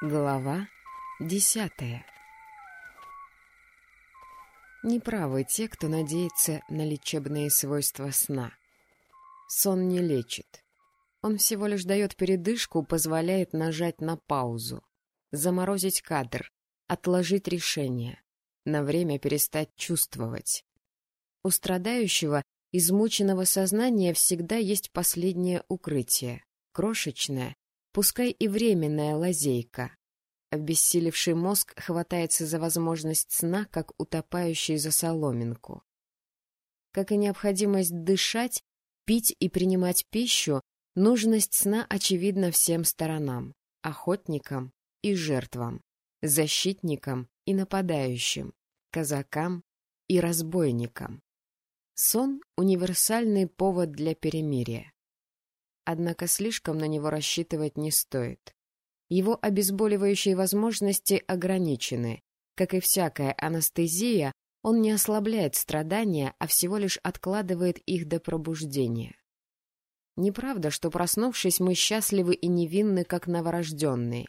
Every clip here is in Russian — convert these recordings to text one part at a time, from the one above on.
Глава десятая Неправы те, кто надеется на лечебные свойства сна. Сон не лечит. Он всего лишь дает передышку, позволяет нажать на паузу, заморозить кадр, отложить решение, на время перестать чувствовать. У страдающего, измученного сознания всегда есть последнее укрытие, крошечное, пускай и временная лазейка. Обессилевший мозг хватается за возможность сна, как утопающий за соломинку. Как и необходимость дышать, пить и принимать пищу, нужность сна очевидна всем сторонам — охотникам и жертвам, защитникам и нападающим, казакам и разбойникам. Сон — универсальный повод для перемирия. Однако слишком на него рассчитывать не стоит. Его обезболивающие возможности ограничены. Как и всякая анестезия, он не ослабляет страдания, а всего лишь откладывает их до пробуждения. Неправда, что, проснувшись, мы счастливы и невинны, как новорожденные.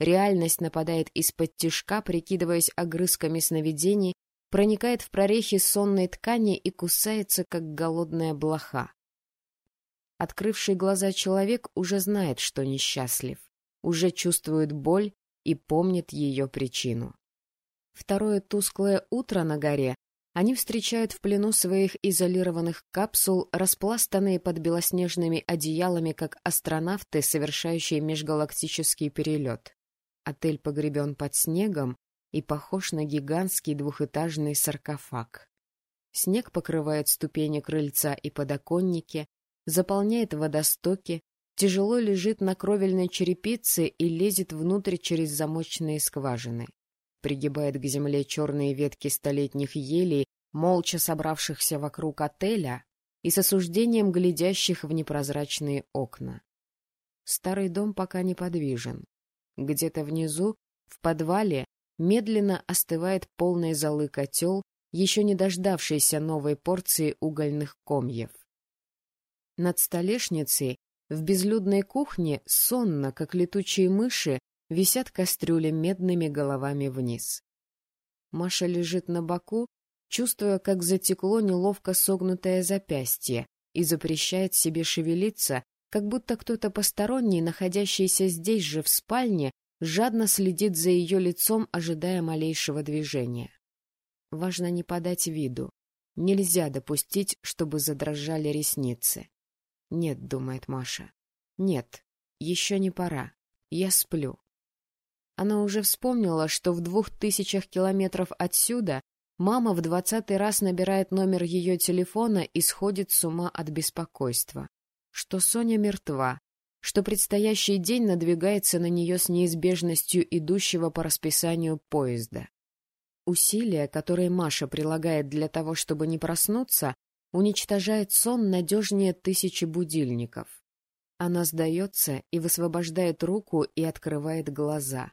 Реальность нападает из-под тишка, прикидываясь огрызками сновидений, проникает в прорехи сонной ткани и кусается, как голодная блоха. Открывший глаза человек уже знает, что несчастлив, уже чувствует боль и помнит ее причину. Второе тусклое утро на горе они встречают в плену своих изолированных капсул, распластанные под белоснежными одеялами, как астронавты, совершающие межгалактический перелет. Отель погребен под снегом и похож на гигантский двухэтажный саркофаг. Снег покрывает ступени крыльца и подоконники, заполняет водостоки, тяжело лежит на кровельной черепице и лезет внутрь через замочные скважины. Пригибает к земле черные ветки столетних елей, молча собравшихся вокруг отеля и с осуждением глядящих в непрозрачные окна. Старый дом пока неподвижен. Где-то внизу, в подвале, медленно остывает полный золы котел, еще не дождавшийся новой порции угольных комьев. Над столешницей, в безлюдной кухне, сонно, как летучие мыши, висят кастрюли медными головами вниз. Маша лежит на боку, чувствуя, как затекло неловко согнутое запястье, и запрещает себе шевелиться, как будто кто-то посторонний, находящийся здесь же в спальне, жадно следит за ее лицом, ожидая малейшего движения. Важно не подать виду. Нельзя допустить, чтобы задрожали ресницы. «Нет», — думает Маша. «Нет, еще не пора. Я сплю». Она уже вспомнила, что в двух тысячах километров отсюда мама в двадцатый раз набирает номер ее телефона и сходит с ума от беспокойства. Что Соня мертва, что предстоящий день надвигается на нее с неизбежностью идущего по расписанию поезда. Усилия, которые Маша прилагает для того, чтобы не проснуться, уничтожает сон надежнее тысячи будильников. Она сдается и высвобождает руку и открывает глаза.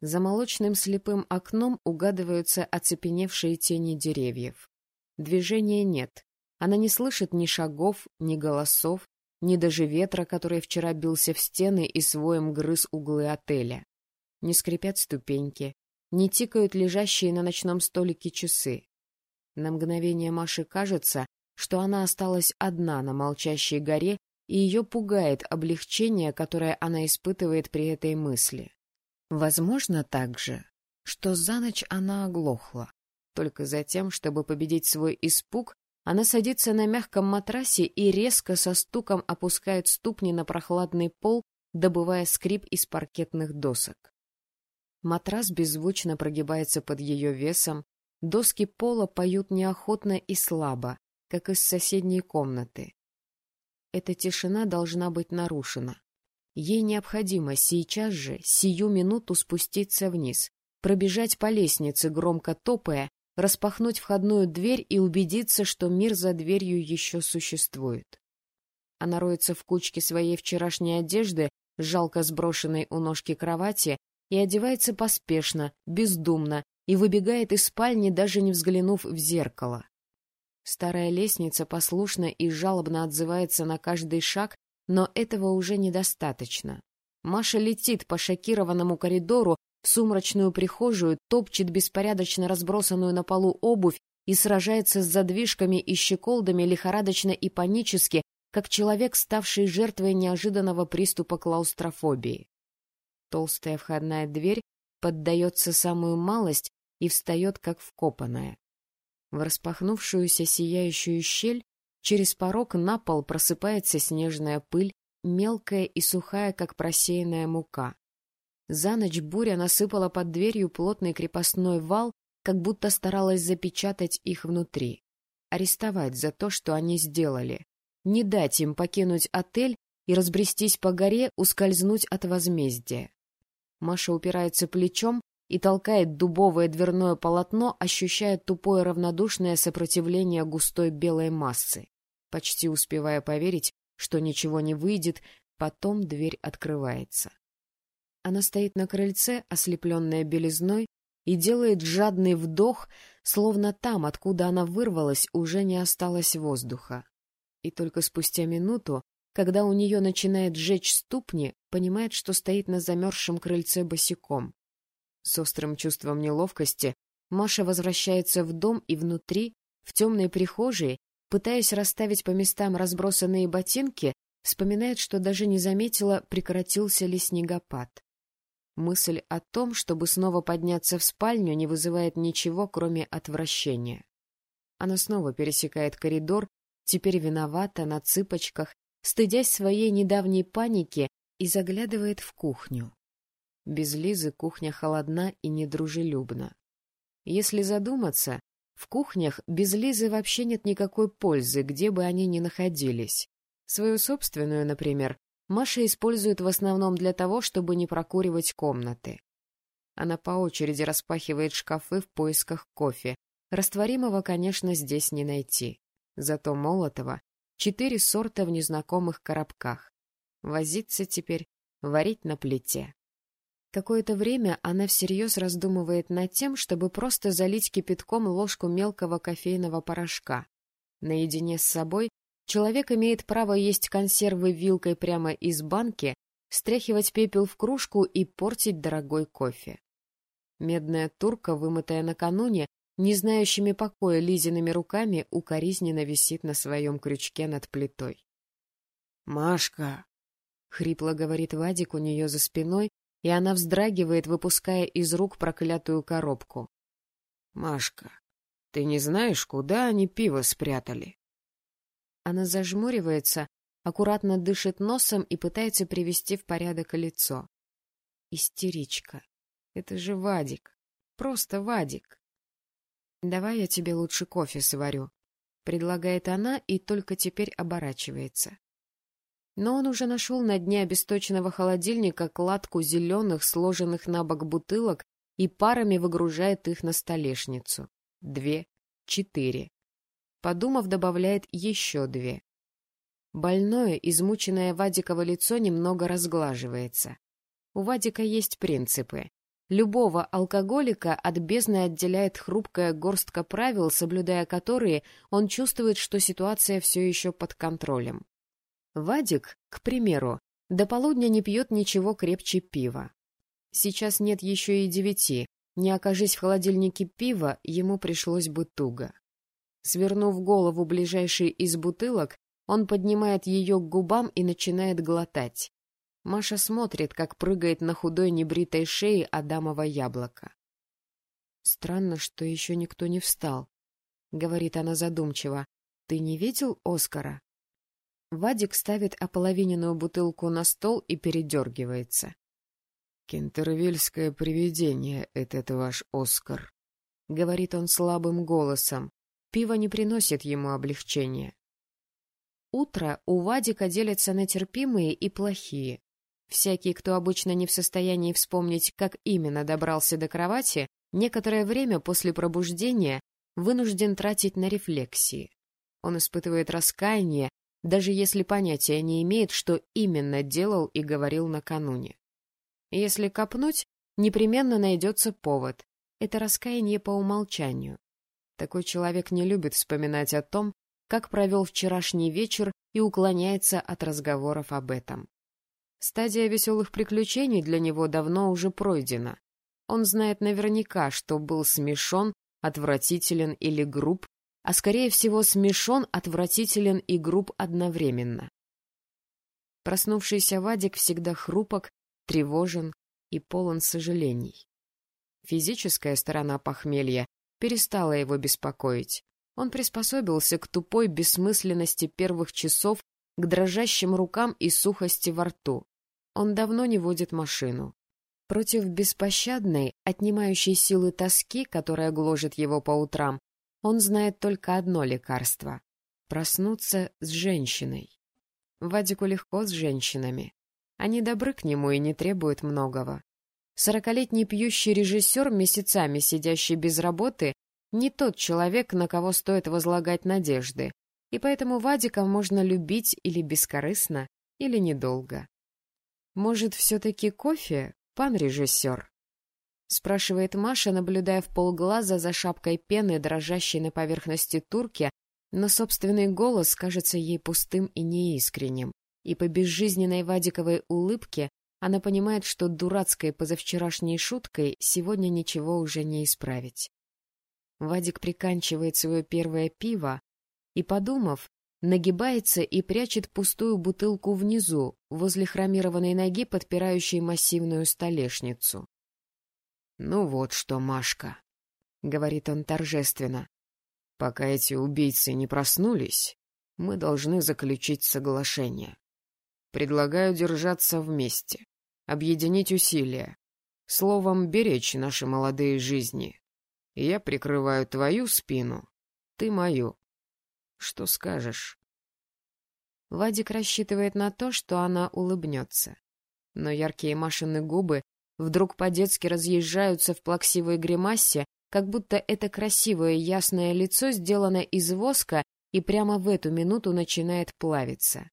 За молочным слепым окном угадываются оцепеневшие тени деревьев. Движения нет. Она не слышит ни шагов, ни голосов, ни даже ветра, который вчера бился в стены и своем грыз углы отеля. Не скрипят ступеньки, не тикают лежащие на ночном столике часы. На мгновение Маше кажется, что она осталась одна на молчащей горе, и ее пугает облегчение, которое она испытывает при этой мысли. Возможно также, что за ночь она оглохла. Только за тем, чтобы победить свой испуг, она садится на мягком матрасе и резко со стуком опускает ступни на прохладный пол, добывая скрип из паркетных досок. Матрас беззвучно прогибается под ее весом, Доски пола поют неохотно и слабо, как из соседней комнаты. Эта тишина должна быть нарушена. Ей необходимо сейчас же, сию минуту спуститься вниз, пробежать по лестнице, громко топая, распахнуть входную дверь и убедиться, что мир за дверью еще существует. Она роется в кучке своей вчерашней одежды, жалко сброшенной у ножки кровати, и одевается поспешно, бездумно, и выбегает из спальни, даже не взглянув в зеркало. Старая лестница послушно и жалобно отзывается на каждый шаг, но этого уже недостаточно. Маша летит по шокированному коридору в сумрачную прихожую, топчет беспорядочно разбросанную на полу обувь и сражается с задвижками и щеколдами лихорадочно и панически, как человек, ставший жертвой неожиданного приступа клаустрофобии. Толстая входная дверь поддается самую малость и встает, как вкопанная. В распахнувшуюся сияющую щель через порог на пол просыпается снежная пыль, мелкая и сухая, как просеянная мука. За ночь буря насыпала под дверью плотный крепостной вал, как будто старалась запечатать их внутри. Арестовать за то, что они сделали. Не дать им покинуть отель и разбрестись по горе, ускользнуть от возмездия. Маша упирается плечом и толкает дубовое дверное полотно, ощущая тупое равнодушное сопротивление густой белой массы. Почти успевая поверить, что ничего не выйдет, потом дверь открывается. Она стоит на крыльце, ослепленная белизной, и делает жадный вдох, словно там, откуда она вырвалась, уже не осталось воздуха. И только спустя минуту, когда у нее начинает жечь ступни, понимает, что стоит на замерзшем крыльце босиком. С острым чувством неловкости Маша возвращается в дом и внутри, в темной прихожей, пытаясь расставить по местам разбросанные ботинки, вспоминает, что даже не заметила, прекратился ли снегопад. Мысль о том, чтобы снова подняться в спальню, не вызывает ничего, кроме отвращения. Она снова пересекает коридор, теперь виновата, на цыпочках, стыдясь своей недавней паники, и заглядывает в кухню. Без Лизы кухня холодна и недружелюбна. Если задуматься, в кухнях без Лизы вообще нет никакой пользы, где бы они ни находились. Свою собственную, например, Маша использует в основном для того, чтобы не прокуривать комнаты. Она по очереди распахивает шкафы в поисках кофе. Растворимого, конечно, здесь не найти. Зато молотого — четыре сорта в незнакомых коробках. Возиться теперь, варить на плите. Какое-то время она всерьез раздумывает над тем, чтобы просто залить кипятком ложку мелкого кофейного порошка. Наедине с собой человек имеет право есть консервы вилкой прямо из банки, стряхивать пепел в кружку и портить дорогой кофе. Медная турка, вымытая накануне, не знающими покоя Лизиными руками, укоризненно висит на своем крючке над плитой. — Машка! — хрипло говорит Вадик у нее за спиной, и она вздрагивает, выпуская из рук проклятую коробку. — Машка, ты не знаешь, куда они пиво спрятали? Она зажмуривается, аккуратно дышит носом и пытается привести в порядок лицо. Истеричка. Это же Вадик. Просто Вадик. «Давай я тебе лучше кофе сварю», — предлагает она и только теперь оборачивается. Но он уже нашел на дне обесточенного холодильника кладку зеленых, сложенных на бок бутылок и парами выгружает их на столешницу. Две, четыре. Подумав, добавляет еще две. Больное, измученное Вадиково лицо немного разглаживается. У Вадика есть принципы. Любого алкоголика от бездны отделяет хрупкая горстка правил, соблюдая которые он чувствует, что ситуация все еще под контролем. Вадик, к примеру, до полудня не пьет ничего крепче пива. Сейчас нет еще и девяти, не окажись в холодильнике пива, ему пришлось бы туго. Свернув голову ближайшей из бутылок, он поднимает ее к губам и начинает глотать. Маша смотрит, как прыгает на худой небритой шее Адамово яблоко. «Странно, что еще никто не встал», — говорит она задумчиво. «Ты не видел Оскара?» Вадик ставит ополовиненную бутылку на стол и передергивается. «Кентервильское привидение — этот ваш Оскар», — говорит он слабым голосом. Пиво не приносит ему облегчения. Утро у Вадика делится на терпимые и плохие. Всякий, кто обычно не в состоянии вспомнить, как именно добрался до кровати, некоторое время после пробуждения вынужден тратить на рефлексии. Он испытывает раскаяние, даже если понятия не имеет, что именно делал и говорил накануне. Если копнуть, непременно найдется повод. Это раскаяние по умолчанию. Такой человек не любит вспоминать о том, как провел вчерашний вечер и уклоняется от разговоров об этом. Стадия веселых приключений для него давно уже пройдена. Он знает наверняка, что был смешон, отвратителен или груб, а скорее всего смешон, отвратителен и груб одновременно. Проснувшийся Вадик всегда хрупок, тревожен и полон сожалений. Физическая сторона похмелья перестала его беспокоить. Он приспособился к тупой бессмысленности первых часов, к дрожащим рукам и сухости во рту. Он давно не водит машину. Против беспощадной, отнимающей силы тоски, которая гложет его по утрам, он знает только одно лекарство — проснуться с женщиной. Вадику легко с женщинами. Они добры к нему и не требуют многого. Сорокалетний пьющий режиссер, месяцами сидящий без работы, не тот человек, на кого стоит возлагать надежды, и поэтому Вадика можно любить или бескорыстно, или недолго. «Может, все-таки кофе, пан режиссер?» — спрашивает Маша, наблюдая в полглаза за шапкой пены, дрожащей на поверхности турки, но собственный голос кажется ей пустым и неискренним, и по безжизненной Вадиковой улыбке она понимает, что дурацкой позавчерашней шуткой сегодня ничего уже не исправить. Вадик приканчивает свое первое пиво и, подумав, нагибается и прячет пустую бутылку внизу, возле хромированной ноги, подпирающей массивную столешницу. — Ну вот что, Машка, — говорит он торжественно, — пока эти убийцы не проснулись, мы должны заключить соглашение. Предлагаю держаться вместе, объединить усилия, словом, беречь наши молодые жизни. Я прикрываю твою спину, ты мою. Что скажешь? Вадик рассчитывает на то, что она улыбнется. Но яркие Машины губы вдруг по-детски разъезжаются в плаксивой гримасе, как будто это красивое ясное лицо сделано из воска и прямо в эту минуту начинает плавиться.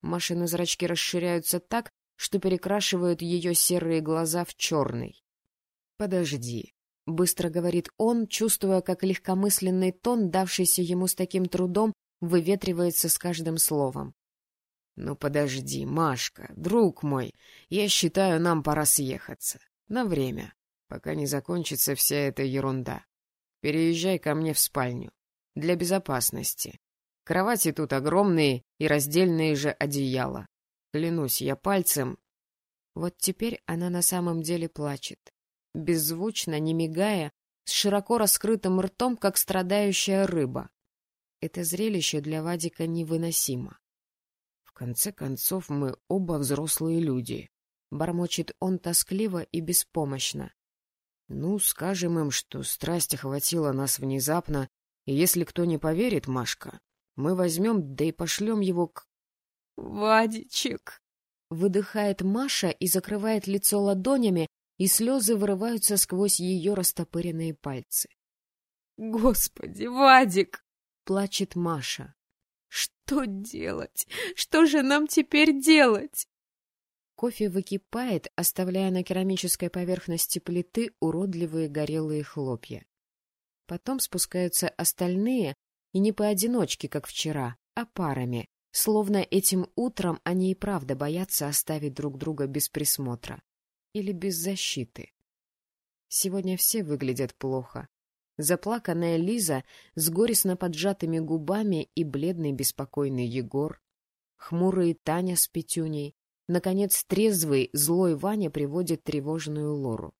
Машины зрачки расширяются так, что перекрашивают ее серые глаза в черный. «Подожди», — быстро говорит он, чувствуя, как легкомысленный тон, давшийся ему с таким трудом, выветривается с каждым словом. «Ну подожди, Машка, друг мой, я считаю, нам пора съехаться. На время, пока не закончится вся эта ерунда. Переезжай ко мне в спальню. Для безопасности. Кровати тут огромные и раздельные же одеяла. Клянусь я пальцем. Вот теперь она на самом деле плачет беззвучно, не мигая, с широко раскрытым ртом, как страдающая рыба. Это зрелище для Вадика невыносимо. В конце концов, мы оба взрослые люди. Бормочет он тоскливо и беспомощно. Ну, скажем им, что страсть охватила нас внезапно, и если кто не поверит, Машка, мы возьмем, да и пошлем его к... — Вадичек! — выдыхает Маша и закрывает лицо ладонями, и слезы вырываются сквозь ее растопыренные пальцы. «Господи, Вадик!» — плачет Маша. «Что делать? Что же нам теперь делать?» Кофе выкипает, оставляя на керамической поверхности плиты уродливые горелые хлопья. Потом спускаются остальные, и не поодиночке, как вчера, а парами, словно этим утром они и правда боятся оставить друг друга без присмотра или без защиты. Сегодня все выглядят плохо. Заплаканная Лиза с горестно поджатыми губами и бледный беспокойный Егор, хмурый Таня с Петюней, наконец трезвый, злой Ваня приводит тревожную Лору.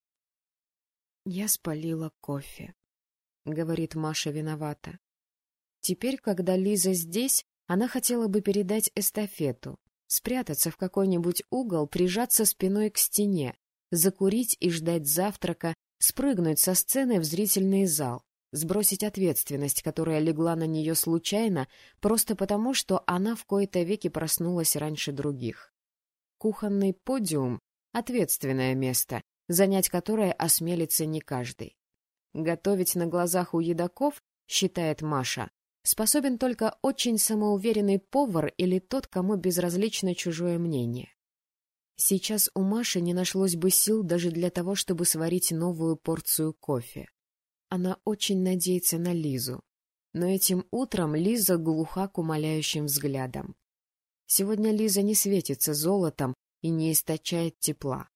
«Я спалила кофе», — говорит Маша виновата. Теперь, когда Лиза здесь, она хотела бы передать эстафету, спрятаться в какой-нибудь угол, прижаться спиной к стене, закурить и ждать завтрака, спрыгнуть со сцены в зрительный зал, сбросить ответственность, которая легла на нее случайно, просто потому, что она в кои-то веки проснулась раньше других. Кухонный подиум — ответственное место, занять которое осмелится не каждый. Готовить на глазах у едоков, считает Маша, способен только очень самоуверенный повар или тот, кому безразлично чужое мнение. Сейчас у Маши не нашлось бы сил даже для того, чтобы сварить новую порцию кофе. Она очень надеется на Лизу. Но этим утром Лиза глуха к умоляющим взглядам. Сегодня Лиза не светится золотом, и не источает тепла.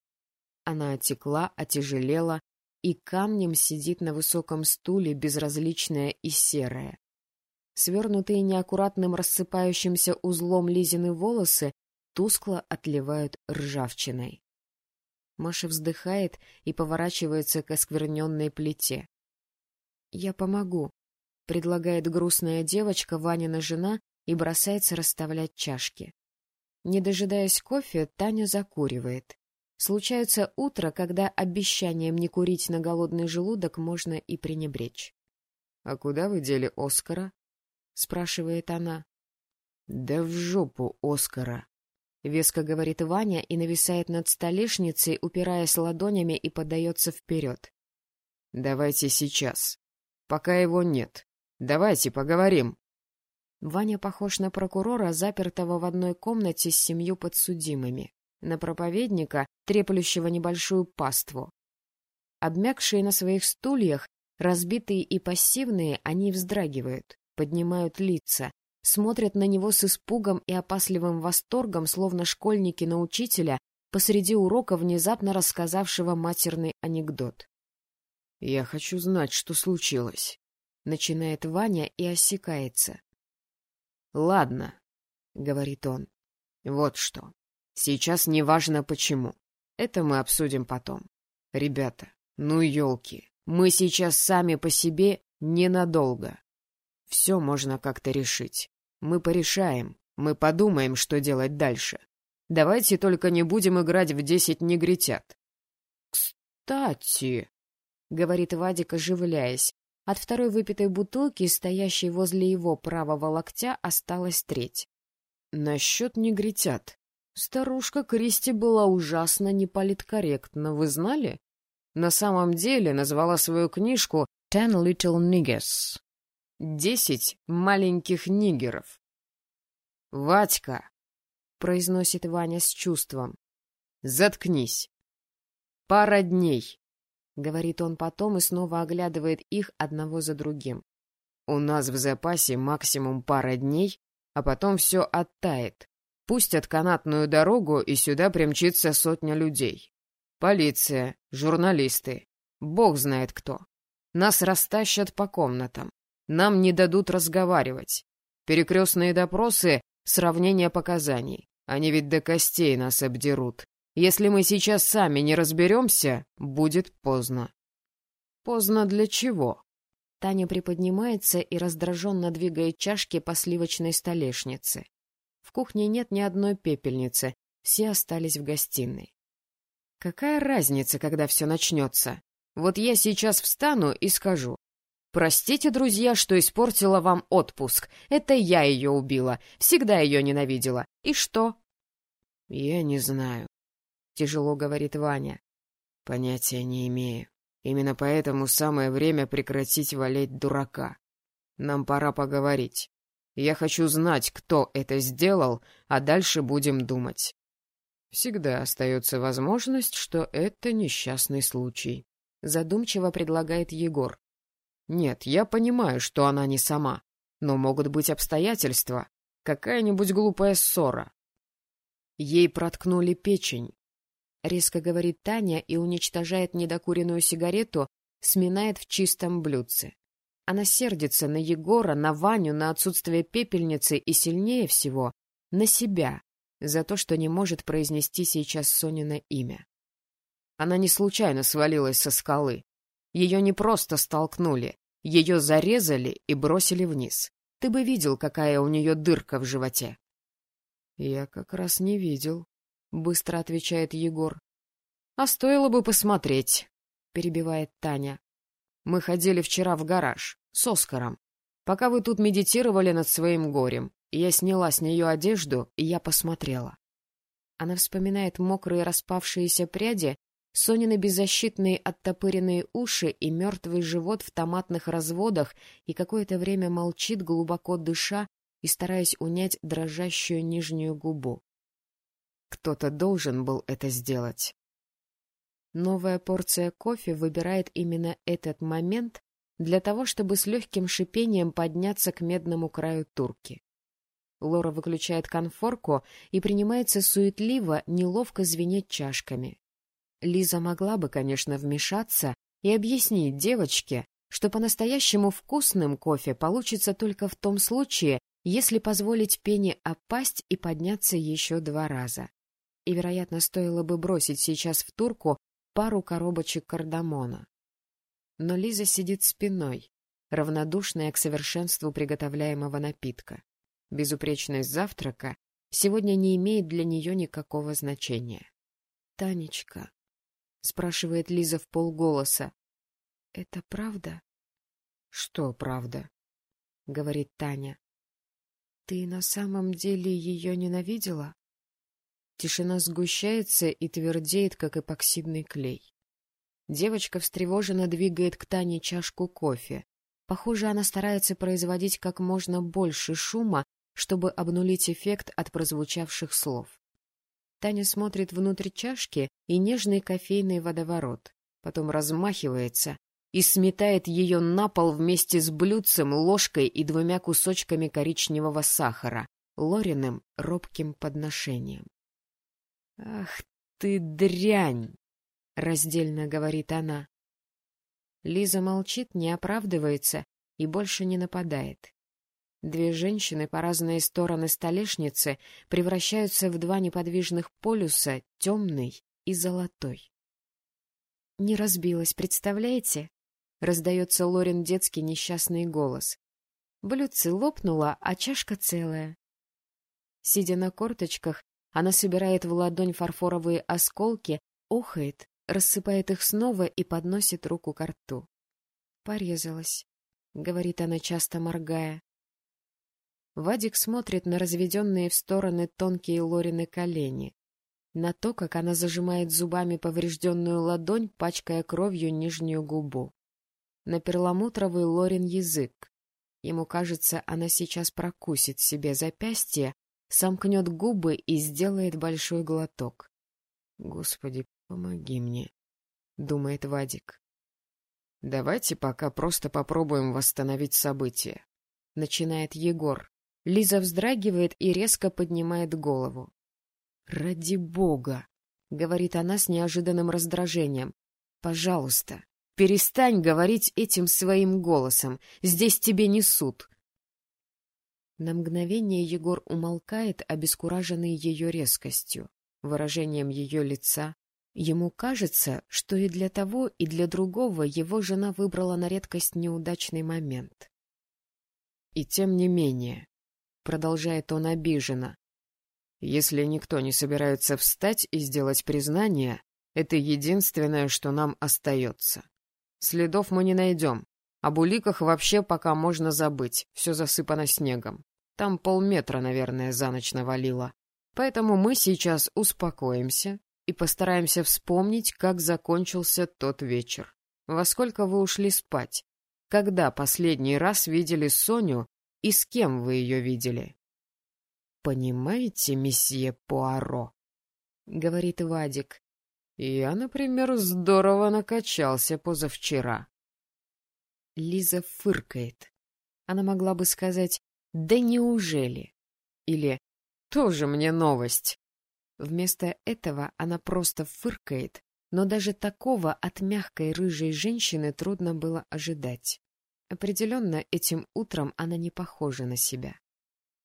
Она отекла, отяжелела и камнем сидит на высоком стуле, безразличная и серая. Свернутые неаккуратным рассыпающимся узлом Лизины волосы тускло отливают ржавчиной. Маша вздыхает и поворачивается к оскверненной плите. — Я помогу, — предлагает грустная девочка, Ванина жена, и бросается расставлять чашки. Не дожидаясь кофе, Таня закуривает. Случаются утро, когда обещанием не курить на голодный желудок можно и пренебречь. — А куда вы дели Оскара? — спрашивает она. — Да в жопу Оскара! — веско говорит Ваня и нависает над столешницей, упираясь ладонями и подается вперед. — Давайте сейчас. Пока его нет. Давайте поговорим. Ваня похож на прокурора, запертого в одной комнате с семью подсудимыми на проповедника, треплющего небольшую паству. Обмякшие на своих стульях, разбитые и пассивные, они вздрагивают, поднимают лица, смотрят на него с испугом и опасливым восторгом, словно школьники на учителя, посреди урока внезапно рассказавшего матерный анекдот. — Я хочу знать, что случилось, — начинает Ваня и осекается. — Ладно, — говорит он, — вот что. Сейчас не важно почему. Это мы обсудим потом. Ребята, ну елки, мы сейчас сами по себе ненадолго. Все можно как-то решить. Мы порешаем, мы подумаем, что делать дальше. Давайте только не будем играть в десять негритят. Кстати, — говорит Вадик, оживляясь, от второй выпитой бутылки, стоящей возле его правого локтя, осталась треть. Насчет негритят. Старушка Кристи была ужасно неполиткорректна, вы знали? На самом деле назвала свою книжку «Ten Little Niggers» — «Десять маленьких нигеров». «Ватька!» — произносит Ваня с чувством. «Заткнись!» «Пара дней!» — говорит он потом и снова оглядывает их одного за другим. «У нас в запасе максимум пара дней, а потом все оттает. Пустят канатную дорогу, и сюда примчится сотня людей. Полиция, журналисты, бог знает кто. Нас растащат по комнатам. Нам не дадут разговаривать. Перекрестные допросы — сравнение показаний. Они ведь до костей нас обдерут. Если мы сейчас сами не разберемся, будет поздно. Поздно для чего? Таня приподнимается и раздраженно двигает чашки по сливочной столешнице. В кухне нет ни одной пепельницы, все остались в гостиной. Какая разница, когда все начнется? Вот я сейчас встану и скажу. Простите, друзья, что испортила вам отпуск. Это я ее убила, всегда ее ненавидела. И что? Я не знаю, — тяжело говорит Ваня. Понятия не имею. Именно поэтому самое время прекратить валять дурака. Нам пора поговорить. Я хочу знать, кто это сделал, а дальше будем думать. Всегда остается возможность, что это несчастный случай. Задумчиво предлагает Егор. Нет, я понимаю, что она не сама, но могут быть обстоятельства. Какая-нибудь глупая ссора. Ей проткнули печень. Резко говорит Таня и уничтожает недокуренную сигарету, сминает в чистом блюдце. Она сердится на Егора, на Ваню, на отсутствие пепельницы и, сильнее всего, на себя за то, что не может произнести сейчас Сонина имя. Она не случайно свалилась со скалы. Ее не просто столкнули, ее зарезали и бросили вниз. Ты бы видел, какая у нее дырка в животе. — Я как раз не видел, — быстро отвечает Егор. — А стоило бы посмотреть, — перебивает Таня. Мы ходили вчера в гараж с Оскаром. Пока вы тут медитировали над своим горем, я сняла с нее одежду, и я посмотрела. Она вспоминает мокрые распавшиеся пряди, Сонины беззащитные оттопыренные уши и мертвый живот в томатных разводах и какое-то время молчит, глубоко дыша и стараясь унять дрожащую нижнюю губу. Кто-то должен был это сделать. Новая порция кофе выбирает именно этот момент для того, чтобы с легким шипением подняться к медному краю турки. Лора выключает конфорку и принимается суетливо, неловко звенеть чашками. Лиза могла бы, конечно, вмешаться и объяснить девочке, что по-настоящему вкусным кофе получится только в том случае, если позволить пене опасть и подняться еще два раза. И, вероятно, стоило бы бросить сейчас в турку пару коробочек кардамона. Но Лиза сидит спиной, равнодушная к совершенству приготовляемого напитка. Безупречность завтрака сегодня не имеет для нее никакого значения. — Танечка, — спрашивает Лиза в полголоса, — это правда? — Что правда? — говорит Таня. — Ты на самом деле ее ненавидела? Тишина сгущается и твердеет, как эпоксидный клей. Девочка встревоженно двигает к Тане чашку кофе. Похоже, она старается производить как можно больше шума, чтобы обнулить эффект от прозвучавших слов. Таня смотрит внутрь чашки и нежный кофейный водоворот, потом размахивается и сметает ее на пол вместе с блюдцем, ложкой и двумя кусочками коричневого сахара, Лориным робким подношением. — Ах ты дрянь! — раздельно говорит она. Лиза молчит, не оправдывается и больше не нападает. Две женщины по разные стороны столешницы превращаются в два неподвижных полюса, темный и золотой. «Не разбилась, представляете?» — раздается Лорин детский несчастный голос. Блюдце лопнуло, а чашка целая. Сидя на корточках, она собирает в ладонь фарфоровые осколки, охает, рассыпает их снова и подносит руку к рту. «Порезалась», — говорит она, часто моргая. Вадик смотрит на разведенные в стороны тонкие Лорины колени, на то, как она зажимает зубами поврежденную ладонь, пачкая кровью нижнюю губу. На перламутровый Лорин язык. Ему кажется, она сейчас прокусит себе запястье, сомкнет губы и сделает большой глоток. «Господи, помоги мне», — думает Вадик. «Давайте пока просто попробуем восстановить события», — начинает Егор. Лиза вздрагивает и резко поднимает голову. «Ради бога!» — говорит она с неожиданным раздражением. «Пожалуйста, перестань говорить этим своим голосом. Здесь тебе не суд». На мгновение Егор умолкает, обескураженный ее резкостью, выражением ее лица. Ему кажется, что и для того, и для другого его жена выбрала на редкость неудачный момент. И тем не менее, — продолжает он обиженно. «Если никто не собирается встать и сделать признание, это единственное, что нам остается. Следов мы не найдем. Об уликах вообще пока можно забыть, все засыпано снегом. Там полметра, наверное, за ночь навалило. Поэтому мы сейчас успокоимся и постараемся вспомнить, как закончился тот вечер. Во сколько вы ушли спать? Когда последний раз видели Соню и с кем вы ее видели? — Понимаете, месье Пуаро, — говорит Вадик, — я, например, здорово накачался позавчера. Лиза фыркает. Она могла бы сказать «Да неужели?» или «Тоже мне новость». Вместо этого она просто фыркает, но даже такого от мягкой рыжей женщины трудно было ожидать. Определенно, этим утром она не похожа на себя.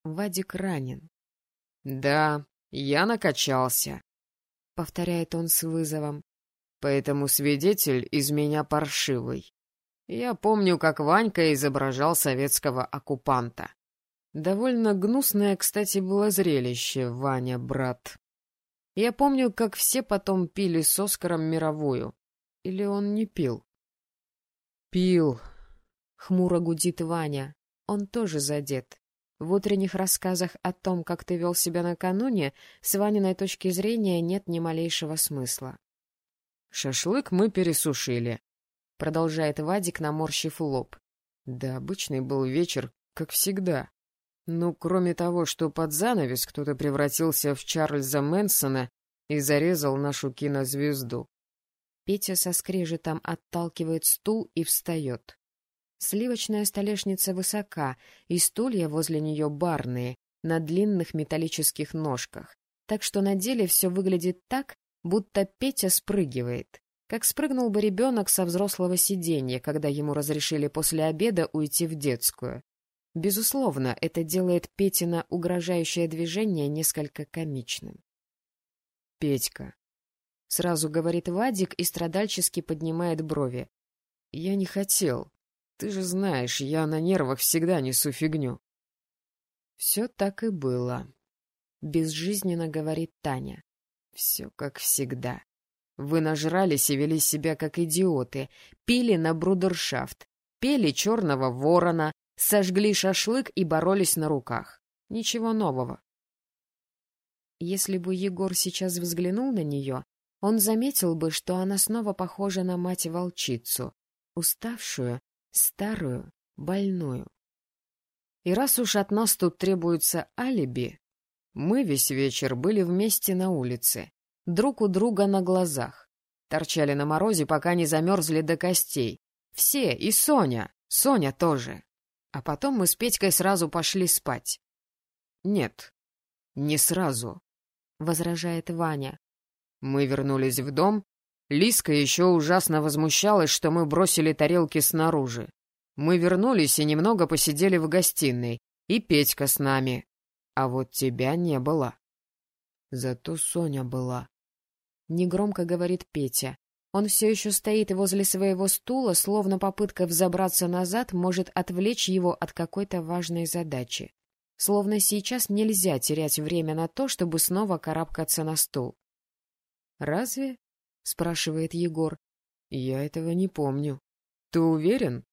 Вадик ранен. — Да, я накачался, — повторяет он с вызовом. — Поэтому свидетель из меня паршивый. Я помню, как Ванька изображал советского оккупанта. Довольно гнусное, кстати, было зрелище, Ваня, брат. Я помню, как все потом пили с Оскаром мировую. Или он не пил? — Пил, Хмуро гудит Ваня. Он тоже задет. В утренних рассказах о том, как ты вел себя накануне, с Ваниной точки зрения нет ни малейшего смысла. «Шашлык мы пересушили», — продолжает Вадик, наморщив лоб. «Да обычный был вечер, как всегда. Ну, кроме того, что под занавес кто-то превратился в Чарльза Мэнсона и зарезал нашу кинозвезду». Петя со скрежетом отталкивает стул и встает. Сливочная столешница высока, и стулья возле нее барные, на длинных металлических ножках, так что на деле все выглядит так, будто Петя спрыгивает, как спрыгнул бы ребенок со взрослого сиденья, когда ему разрешили после обеда уйти в детскую. Безусловно, это делает Петина угрожающее движение несколько комичным. — Петька, — сразу говорит Вадик и страдальчески поднимает брови. — Я не хотел. Ты же знаешь, я на нервах всегда несу фигню. Все так и было. Безжизненно говорит Таня. Все как всегда. Вы нажрались и вели себя как идиоты, пили на брудершафт, пели черного ворона, сожгли шашлык и боролись на руках. Ничего нового. Если бы Егор сейчас взглянул на нее, он заметил бы, что она снова похожа на мать-волчицу, уставшую, старую, больную. И раз уж от нас тут требуется алиби, мы весь вечер были вместе на улице, друг у друга на глазах. Торчали на морозе, пока не замерзли до костей. Все, и Соня, Соня тоже. А потом мы с Петькой сразу пошли спать. Нет, не сразу, — возражает Ваня. Мы вернулись в дом. Лиска еще ужасно возмущалась, что мы бросили тарелки снаружи. Мы вернулись и немного посидели в гостиной. И Петька с нами. А вот тебя не было. Зато Соня была. Негромко говорит Петя. Он все еще стоит возле своего стула, словно попытка взобраться назад может отвлечь его от какой-то важной задачи. Словно сейчас нельзя терять время на то, чтобы снова карабкаться на стул. «Разве?» — спрашивает Егор. «Я этого не помню. Ты уверен?»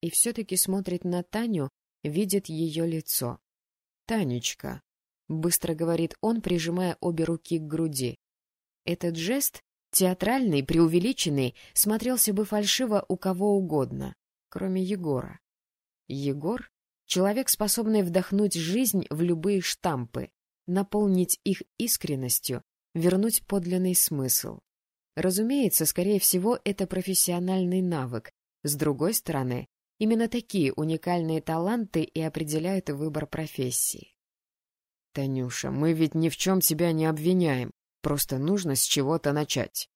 и все-таки смотрит на Таню, видит ее лицо. «Танечка», — быстро говорит он, прижимая обе руки к груди. Этот жест, театральный, преувеличенный, смотрелся бы фальшиво у кого угодно, кроме Егора. Егор — человек, способный вдохнуть жизнь в любые штампы, наполнить их искренностью, вернуть подлинный смысл. Разумеется, скорее всего, это профессиональный навык. С другой стороны, Именно такие уникальные таланты и определяют выбор профессии. «Танюша, мы ведь ни в чем тебя не обвиняем. Просто нужно с чего-то начать».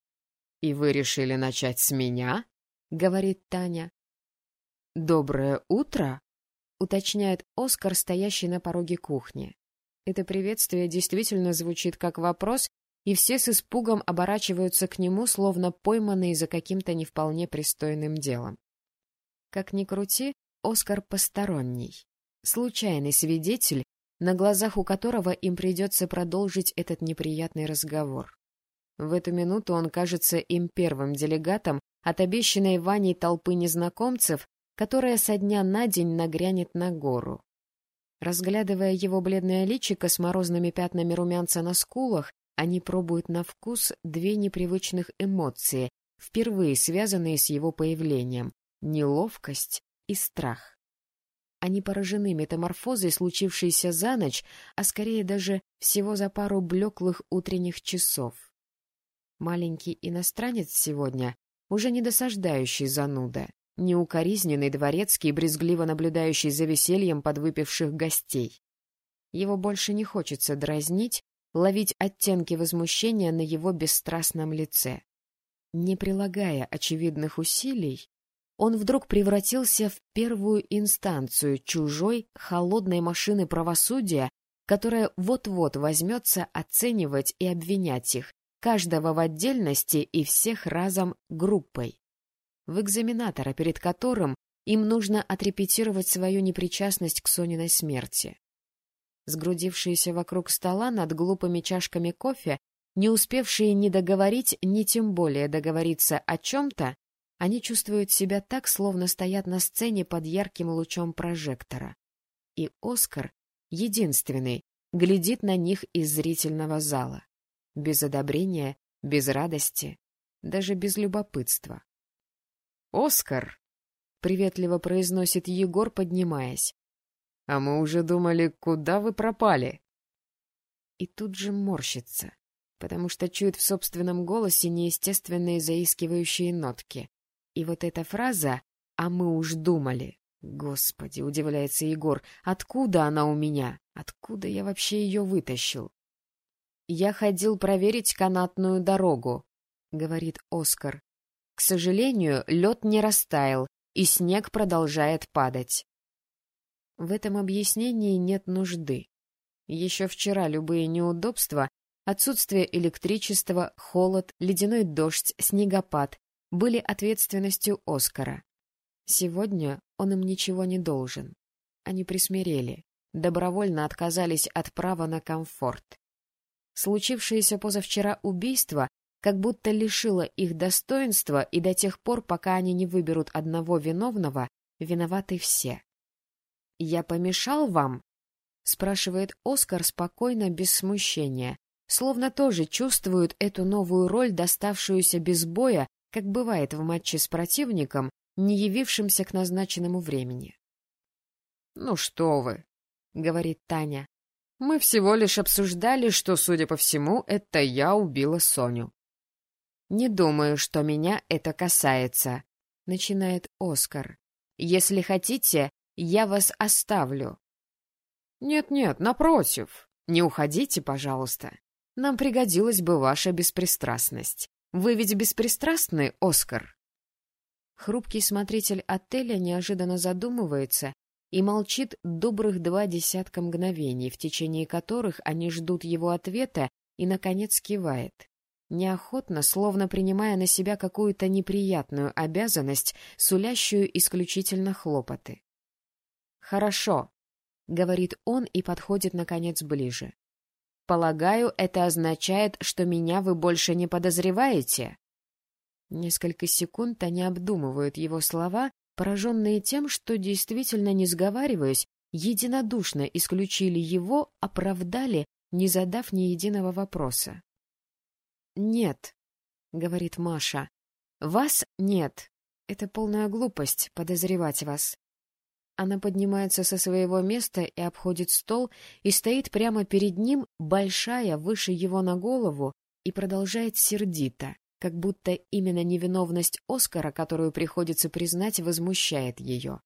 «И вы решили начать с меня?» — говорит Таня. «Доброе утро!» — уточняет Оскар, стоящий на пороге кухни. Это приветствие действительно звучит как вопрос, и все с испугом оборачиваются к нему, словно пойманные за каким-то не вполне пристойным делом. Как ни крути, Оскар посторонний. Случайный свидетель, на глазах у которого им придется продолжить этот неприятный разговор. В эту минуту он кажется им первым делегатом от обещанной Ваней толпы незнакомцев, которая со дня на день нагрянет на гору. Разглядывая его бледное личико с морозными пятнами румянца на скулах, они пробуют на вкус две непривычных эмоции, впервые связанные с его появлением неловкость и страх. Они поражены метаморфозой, случившейся за ночь, а скорее даже всего за пару блеклых утренних часов. Маленький иностранец сегодня уже не досаждающий зануда, неукоризненный дворецкий, брезгливо наблюдающий за весельем подвыпивших гостей. Его больше не хочется дразнить, ловить оттенки возмущения на его бесстрастном лице. Не прилагая очевидных усилий, он вдруг превратился в первую инстанцию чужой, холодной машины правосудия, которая вот-вот возьмется оценивать и обвинять их, каждого в отдельности и всех разом группой. В экзаменатора, перед которым им нужно отрепетировать свою непричастность к Сониной смерти. Сгрудившиеся вокруг стола над глупыми чашками кофе, не успевшие ни договорить, ни тем более договориться о чем-то, они чувствуют себя так, словно стоят на сцене под ярким лучом прожектора. И Оскар, единственный, глядит на них из зрительного зала. Без одобрения, без радости, даже без любопытства. «Оскар!» — приветливо произносит Егор, поднимаясь. «А мы уже думали, куда вы пропали?» И тут же морщится, потому что чует в собственном голосе неестественные заискивающие нотки. И вот эта фраза «а мы уж думали» Господи, удивляется Егор, откуда она у меня? Откуда я вообще ее вытащил? Я ходил проверить канатную дорогу, говорит Оскар. К сожалению, лед не растаял, и снег продолжает падать. В этом объяснении нет нужды. Еще вчера любые неудобства, отсутствие электричества, холод, ледяной дождь, снегопад были ответственностью Оскара. Сегодня он им ничего не должен. Они присмирели, добровольно отказались от права на комфорт. Случившееся позавчера убийство как будто лишило их достоинства, и до тех пор, пока они не выберут одного виновного, виноваты все. «Я помешал вам?» — спрашивает Оскар спокойно, без смущения, словно тоже чувствует эту новую роль, доставшуюся без боя, как бывает в матче с противником, не явившимся к назначенному времени. — Ну что вы, — говорит Таня, — мы всего лишь обсуждали, что, судя по всему, это я убила Соню. — Не думаю, что меня это касается, — начинает Оскар. — Если хотите, я вас оставлю. Нет-нет, напротив. Не уходите, пожалуйста. Нам пригодилась бы ваша беспристрастность. Вы ведь беспристрастный, Оскар? Хрупкий смотритель отеля неожиданно задумывается и молчит добрых два десятка мгновений, в течение которых они ждут его ответа и, наконец, кивает. Неохотно, словно принимая на себя какую-то неприятную обязанность, сулящую исключительно хлопоты. «Хорошо», — говорит он и подходит, наконец, ближе. «Полагаю, это означает, что меня вы больше не подозреваете?» Несколько секунд они обдумывают его слова, пораженные тем, что, действительно не сговариваясь, единодушно исключили его, оправдали, не задав ни единого вопроса. «Нет», — говорит Маша, — «вас нет. Это полная глупость подозревать вас. Она поднимается со своего места и обходит стол, и стоит прямо перед ним, большая, выше его на голову, и продолжает сердито, как будто именно невиновность Оскара, которую приходится признать, возмущает ее.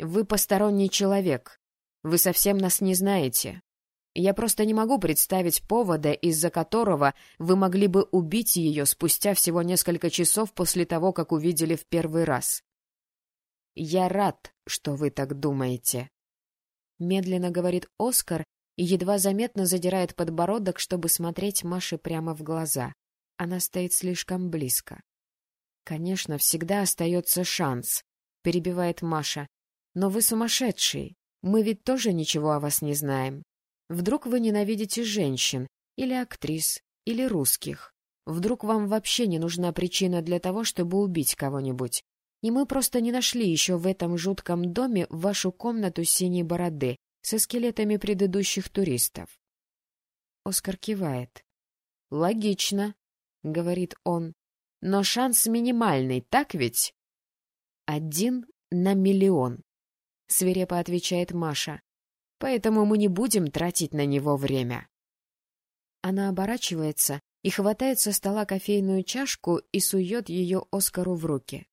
«Вы посторонний человек. Вы совсем нас не знаете. Я просто не могу представить повода, из-за которого вы могли бы убить ее спустя всего несколько часов после того, как увидели в первый раз. «Я рад, что вы так думаете», — медленно говорит Оскар и едва заметно задирает подбородок, чтобы смотреть Маше прямо в глаза. Она стоит слишком близко. «Конечно, всегда остается шанс», — перебивает Маша. «Но вы сумасшедший. Мы ведь тоже ничего о вас не знаем. Вдруг вы ненавидите женщин, или актрис, или русских. Вдруг вам вообще не нужна причина для того, чтобы убить кого-нибудь и мы просто не нашли еще в этом жутком доме вашу комнату синей бороды со скелетами предыдущих туристов. Оскар кивает. — Логично, — говорит он. — Но шанс минимальный, так ведь? — Один на миллион, — свирепо отвечает Маша. — Поэтому мы не будем тратить на него время. Она оборачивается и хватает со стола кофейную чашку и сует ее Оскару в руки.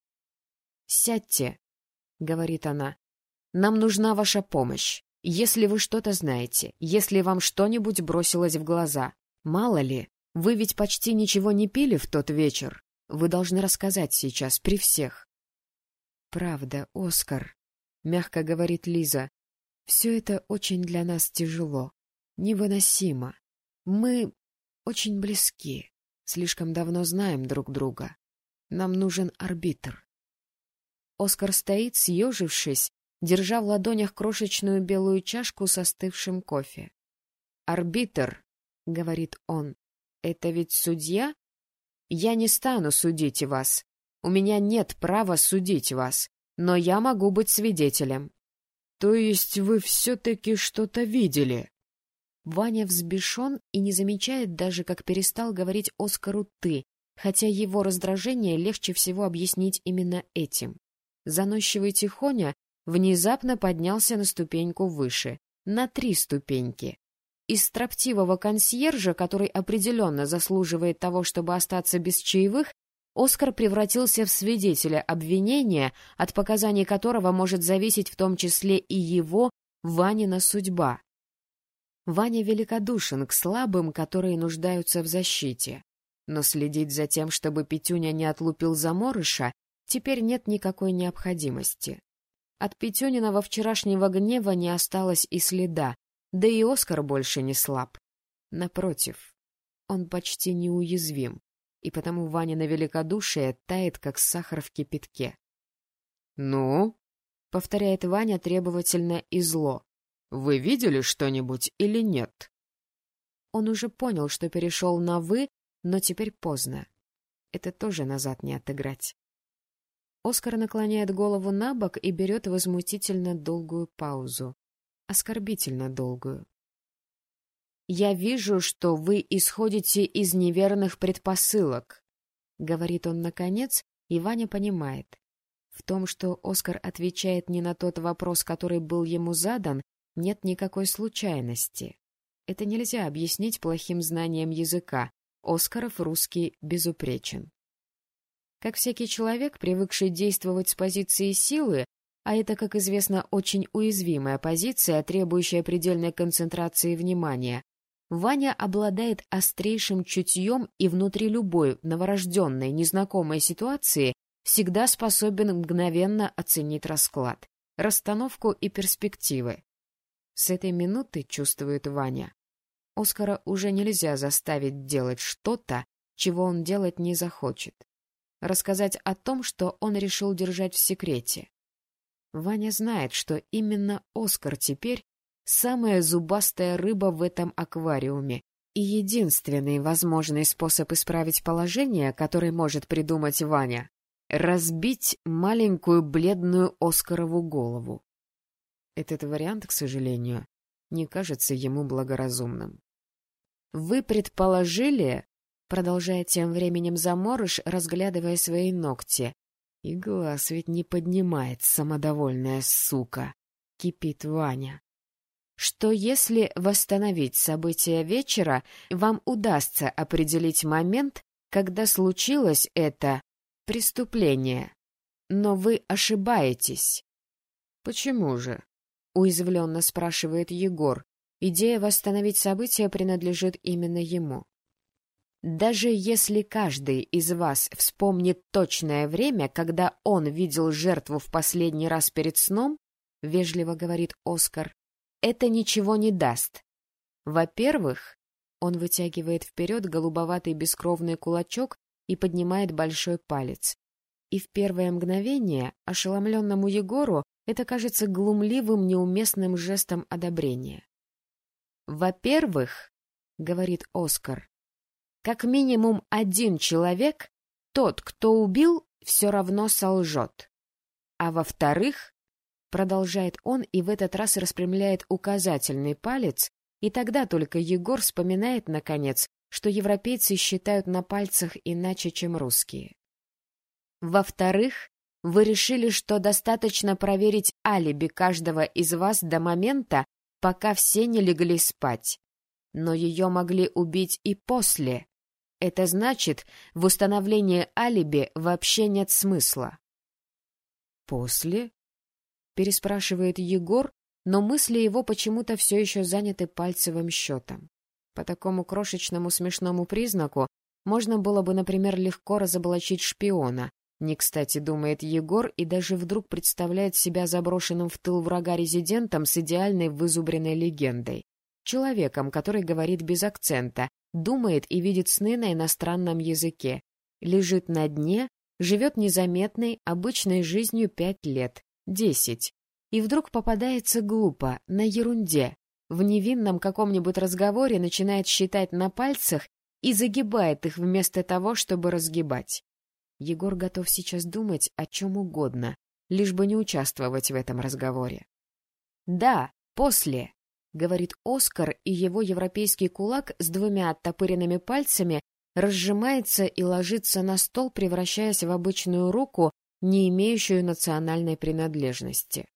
«Сядьте», — говорит она. «Нам нужна ваша помощь. Если вы что-то знаете, если вам что-нибудь бросилось в глаза. Мало ли, вы ведь почти ничего не пили в тот вечер. Вы должны рассказать сейчас, при всех». «Правда, Оскар», — мягко говорит Лиза. «Все это очень для нас тяжело, невыносимо. Мы очень близки, слишком давно знаем друг друга. Нам нужен арбитр. Оскар стоит, съежившись, держа в ладонях крошечную белую чашку с остывшим кофе. «Арбитр», — говорит он, — «это ведь судья? Я не стану судить вас. У меня нет права судить вас, но я могу быть свидетелем». «То есть вы все-таки что-то видели?» Ваня взбешен и не замечает даже, как перестал говорить Оскару «ты», хотя его раздражение легче всего объяснить именно этим. Заносчивый Тихоня внезапно поднялся на ступеньку выше, на три ступеньки. Из строптивого консьержа, который определенно заслуживает того, чтобы остаться без чаевых, Оскар превратился в свидетеля обвинения, от показаний которого может зависеть в том числе и его, Ванина, судьба. Ваня великодушен к слабым, которые нуждаются в защите. Но следить за тем, чтобы Петюня не отлупил заморыша, теперь нет никакой необходимости. От Петюниного вчерашнего гнева не осталось и следа, да и Оскар больше не слаб. Напротив, он почти неуязвим, и потому Ваня на великодушие тает, как сахар в кипятке. — Ну? — повторяет Ваня требовательно и зло. — Вы видели что-нибудь или нет? Он уже понял, что перешел на «вы», но теперь поздно. Это тоже назад не отыграть. Оскар наклоняет голову на бок и берет возмутительно долгую паузу. Оскорбительно долгую. «Я вижу, что вы исходите из неверных предпосылок», — говорит он наконец, и Ваня понимает. В том, что Оскар отвечает не на тот вопрос, который был ему задан, нет никакой случайности. Это нельзя объяснить плохим знанием языка. Оскаров русский безупречен. Как всякий человек, привыкший действовать с позиции силы, а это, как известно, очень уязвимая позиция, требующая предельной концентрации внимания, Ваня обладает острейшим чутьем и внутри любой новорожденной, незнакомой ситуации всегда способен мгновенно оценить расклад, расстановку и перспективы. С этой минуты, чувствует Ваня, Оскара уже нельзя заставить делать что-то, чего он делать не захочет рассказать о том, что он решил держать в секрете. Ваня знает, что именно Оскар теперь самая зубастая рыба в этом аквариуме, и единственный возможный способ исправить положение, который может придумать Ваня — разбить маленькую бледную Оскарову голову. Этот вариант, к сожалению, не кажется ему благоразумным. Вы предположили, Продолжает тем временем заморыш, разглядывая свои ногти. И глаз ведь не поднимает, самодовольная сука. Кипит Ваня. Что если восстановить события вечера, вам удастся определить момент, когда случилось это преступление. Но вы ошибаетесь. — Почему же? — уязвленно спрашивает Егор. Идея восстановить события принадлежит именно ему. Даже если каждый из вас вспомнит точное время, когда он видел жертву в последний раз перед сном, — вежливо говорит Оскар, — это ничего не даст. Во-первых, он вытягивает вперед голубоватый бескровный кулачок и поднимает большой палец. И в первое мгновение ошеломленному Егору это кажется глумливым, неуместным жестом одобрения. «Во-первых, — говорит Оскар, как минимум один человек, тот, кто убил, все равно солжет. А во-вторых, продолжает он и в этот раз распрямляет указательный палец, и тогда только Егор вспоминает, наконец, что европейцы считают на пальцах иначе, чем русские. Во-вторых, вы решили, что достаточно проверить алиби каждого из вас до момента, пока все не легли спать. Но ее могли убить и после, это значит, в установлении алиби вообще нет смысла. «После?» — переспрашивает Егор, но мысли его почему-то все еще заняты пальцевым счетом. По такому крошечному смешному признаку можно было бы, например, легко разоблачить шпиона. Не кстати, думает Егор, и даже вдруг представляет себя заброшенным в тыл врага резидентом с идеальной вызубренной легендой. Человеком, который говорит без акцента, думает и видит сны на иностранном языке, лежит на дне, живет незаметной, обычной жизнью пять лет, десять, и вдруг попадается глупо, на ерунде, в невинном каком-нибудь разговоре начинает считать на пальцах и загибает их вместо того, чтобы разгибать. Егор готов сейчас думать о чем угодно, лишь бы не участвовать в этом разговоре. Да, после говорит Оскар, и его европейский кулак с двумя оттопыренными пальцами разжимается и ложится на стол, превращаясь в обычную руку, не имеющую национальной принадлежности.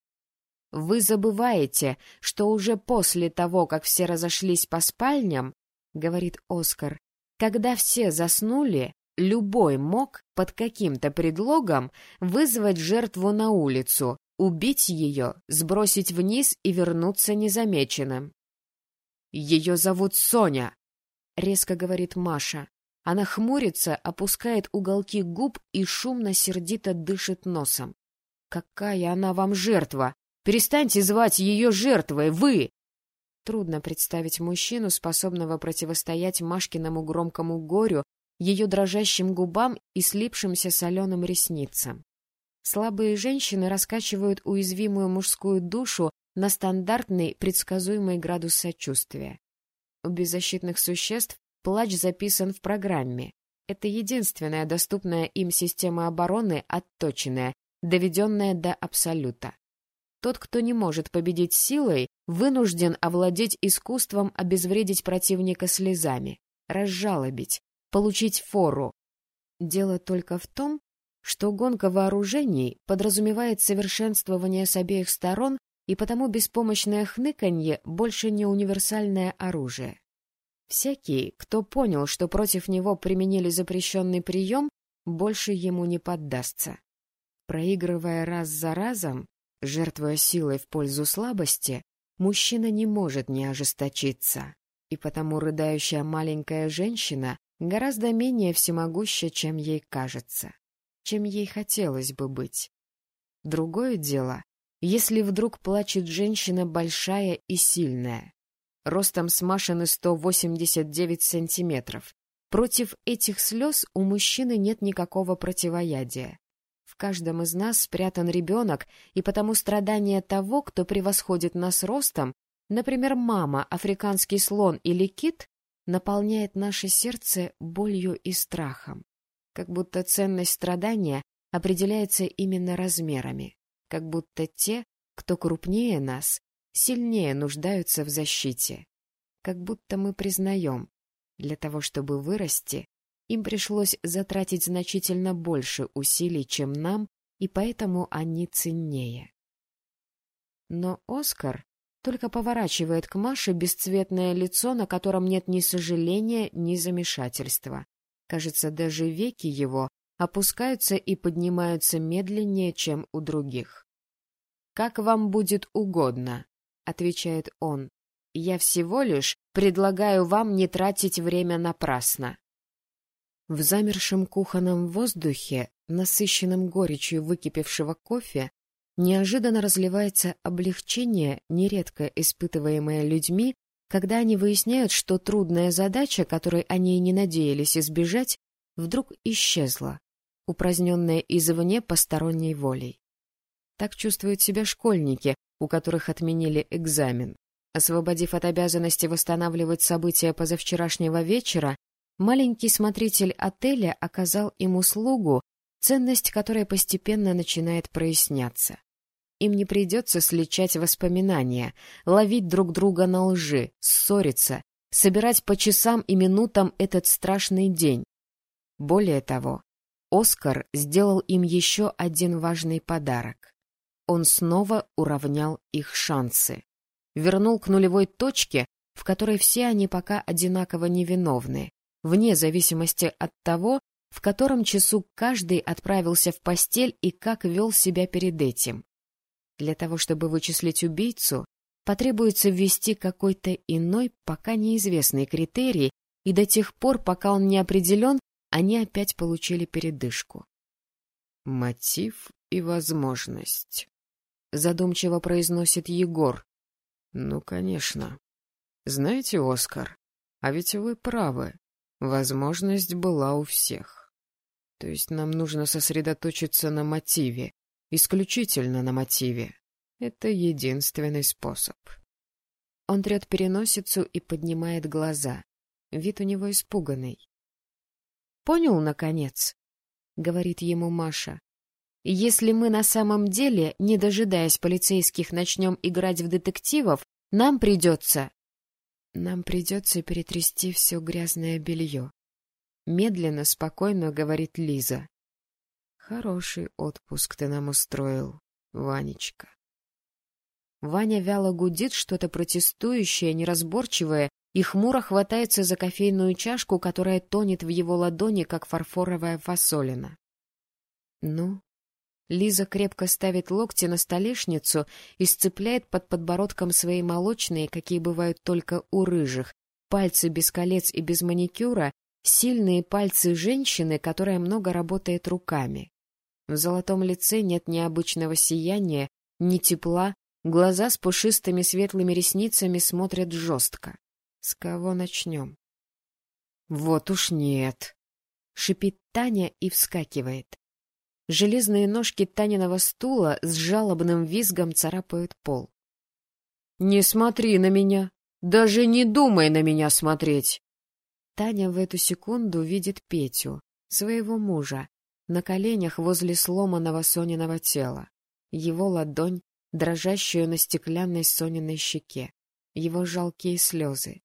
Вы забываете, что уже после того, как все разошлись по спальням, говорит Оскар, когда все заснули, любой мог под каким-то предлогом вызвать жертву на улицу, убить ее, сбросить вниз и вернуться незамеченным. «Ее зовут Соня», — резко говорит Маша. Она хмурится, опускает уголки губ и шумно-сердито дышит носом. «Какая она вам жертва? Перестаньте звать ее жертвой, вы!» Трудно представить мужчину, способного противостоять Машкиному громкому горю, ее дрожащим губам и слипшимся соленым ресницам. Слабые женщины раскачивают уязвимую мужскую душу на стандартный предсказуемый градус сочувствия. У беззащитных существ плач записан в программе. Это единственная доступная им система обороны, отточенная, доведенная до абсолюта. Тот, кто не может победить силой, вынужден овладеть искусством обезвредить противника слезами, разжалобить, получить фору. Дело только в том, что гонка вооружений подразумевает совершенствование с обеих сторон, и потому беспомощное хныканье больше не универсальное оружие. Всякий, кто понял, что против него применили запрещенный прием, больше ему не поддастся. Проигрывая раз за разом, жертвуя силой в пользу слабости, мужчина не может не ожесточиться, и потому рыдающая маленькая женщина гораздо менее всемогуща, чем ей кажется, чем ей хотелось бы быть. Другое дело, если вдруг плачет женщина большая и сильная, ростом с Машины 189 сантиметров. Против этих слез у мужчины нет никакого противоядия каждом из нас спрятан ребенок, и потому страдания того, кто превосходит нас ростом, например, мама, африканский слон или кит, наполняет наше сердце болью и страхом. Как будто ценность страдания определяется именно размерами, как будто те, кто крупнее нас, сильнее нуждаются в защите, как будто мы признаем, для того, чтобы вырасти, им пришлось затратить значительно больше усилий, чем нам, и поэтому они ценнее. Но Оскар только поворачивает к Маше бесцветное лицо, на котором нет ни сожаления, ни замешательства. Кажется, даже веки его опускаются и поднимаются медленнее, чем у других. «Как вам будет угодно», — отвечает он. «Я всего лишь предлагаю вам не тратить время напрасно. В замершем кухонном воздухе, насыщенном горечью выкипевшего кофе, неожиданно разливается облегчение, нередко испытываемое людьми, когда они выясняют, что трудная задача, которой они и не надеялись избежать, вдруг исчезла, упраздненная извне посторонней волей. Так чувствуют себя школьники, у которых отменили экзамен. Освободив от обязанности восстанавливать события позавчерашнего вечера, Маленький смотритель отеля оказал им услугу, ценность которой постепенно начинает проясняться. Им не придется сличать воспоминания, ловить друг друга на лжи, ссориться, собирать по часам и минутам этот страшный день. Более того, Оскар сделал им еще один важный подарок. Он снова уравнял их шансы. Вернул к нулевой точке, в которой все они пока одинаково невиновны, вне зависимости от того, в котором часу каждый отправился в постель и как вел себя перед этим. Для того, чтобы вычислить убийцу, потребуется ввести какой-то иной, пока неизвестный критерий, и до тех пор, пока он не определен, они опять получили передышку. «Мотив и возможность», — задумчиво произносит Егор. «Ну, конечно. Знаете, Оскар, а ведь вы правы. Возможность была у всех. То есть нам нужно сосредоточиться на мотиве, исключительно на мотиве. Это единственный способ. Он трет переносицу и поднимает глаза. Вид у него испуганный. «Понял, наконец?» — говорит ему Маша. «Если мы на самом деле, не дожидаясь полицейских, начнем играть в детективов, нам придется...» Нам придется перетрясти все грязное белье. Медленно, спокойно говорит Лиза. Хороший отпуск ты нам устроил, Ванечка. Ваня вяло гудит что-то протестующее, неразборчивое, и хмуро хватается за кофейную чашку, которая тонет в его ладони, как фарфоровая фасолина. Ну, Лиза крепко ставит локти на столешницу и сцепляет под подбородком свои молочные, какие бывают только у рыжих, пальцы без колец и без маникюра, сильные пальцы женщины, которая много работает руками. В золотом лице нет ни обычного сияния, ни тепла, глаза с пушистыми светлыми ресницами смотрят жестко. С кого начнем? — Вот уж нет! — шипит Таня и вскакивает. Железные ножки Таниного стула с жалобным визгом царапают пол. — Не смотри на меня! Даже не думай на меня смотреть! Таня в эту секунду видит Петю, своего мужа, на коленях возле сломанного Сониного тела. Его ладонь, дрожащую на стеклянной Сониной щеке, его жалкие слезы.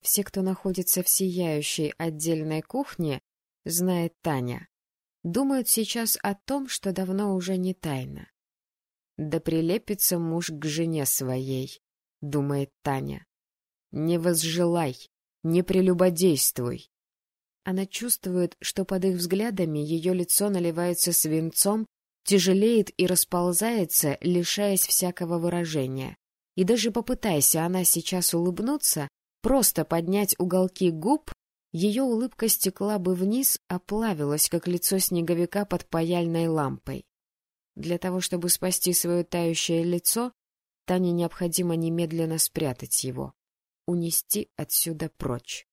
Все, кто находится в сияющей отдельной кухне, знает Таня, думают сейчас о том, что давно уже не тайна. Да прилепится муж к жене своей, думает Таня. Не возжелай, не прелюбодействуй. Она чувствует, что под их взглядами ее лицо наливается свинцом, тяжелеет и расползается, лишаясь всякого выражения. И даже попытайся она сейчас улыбнуться, просто поднять уголки губ, ее улыбка стекла бы вниз, оплавилась, как лицо снеговика под паяльной лампой. Для того, чтобы спасти свое тающее лицо, Тане необходимо немедленно спрятать его, унести отсюда прочь.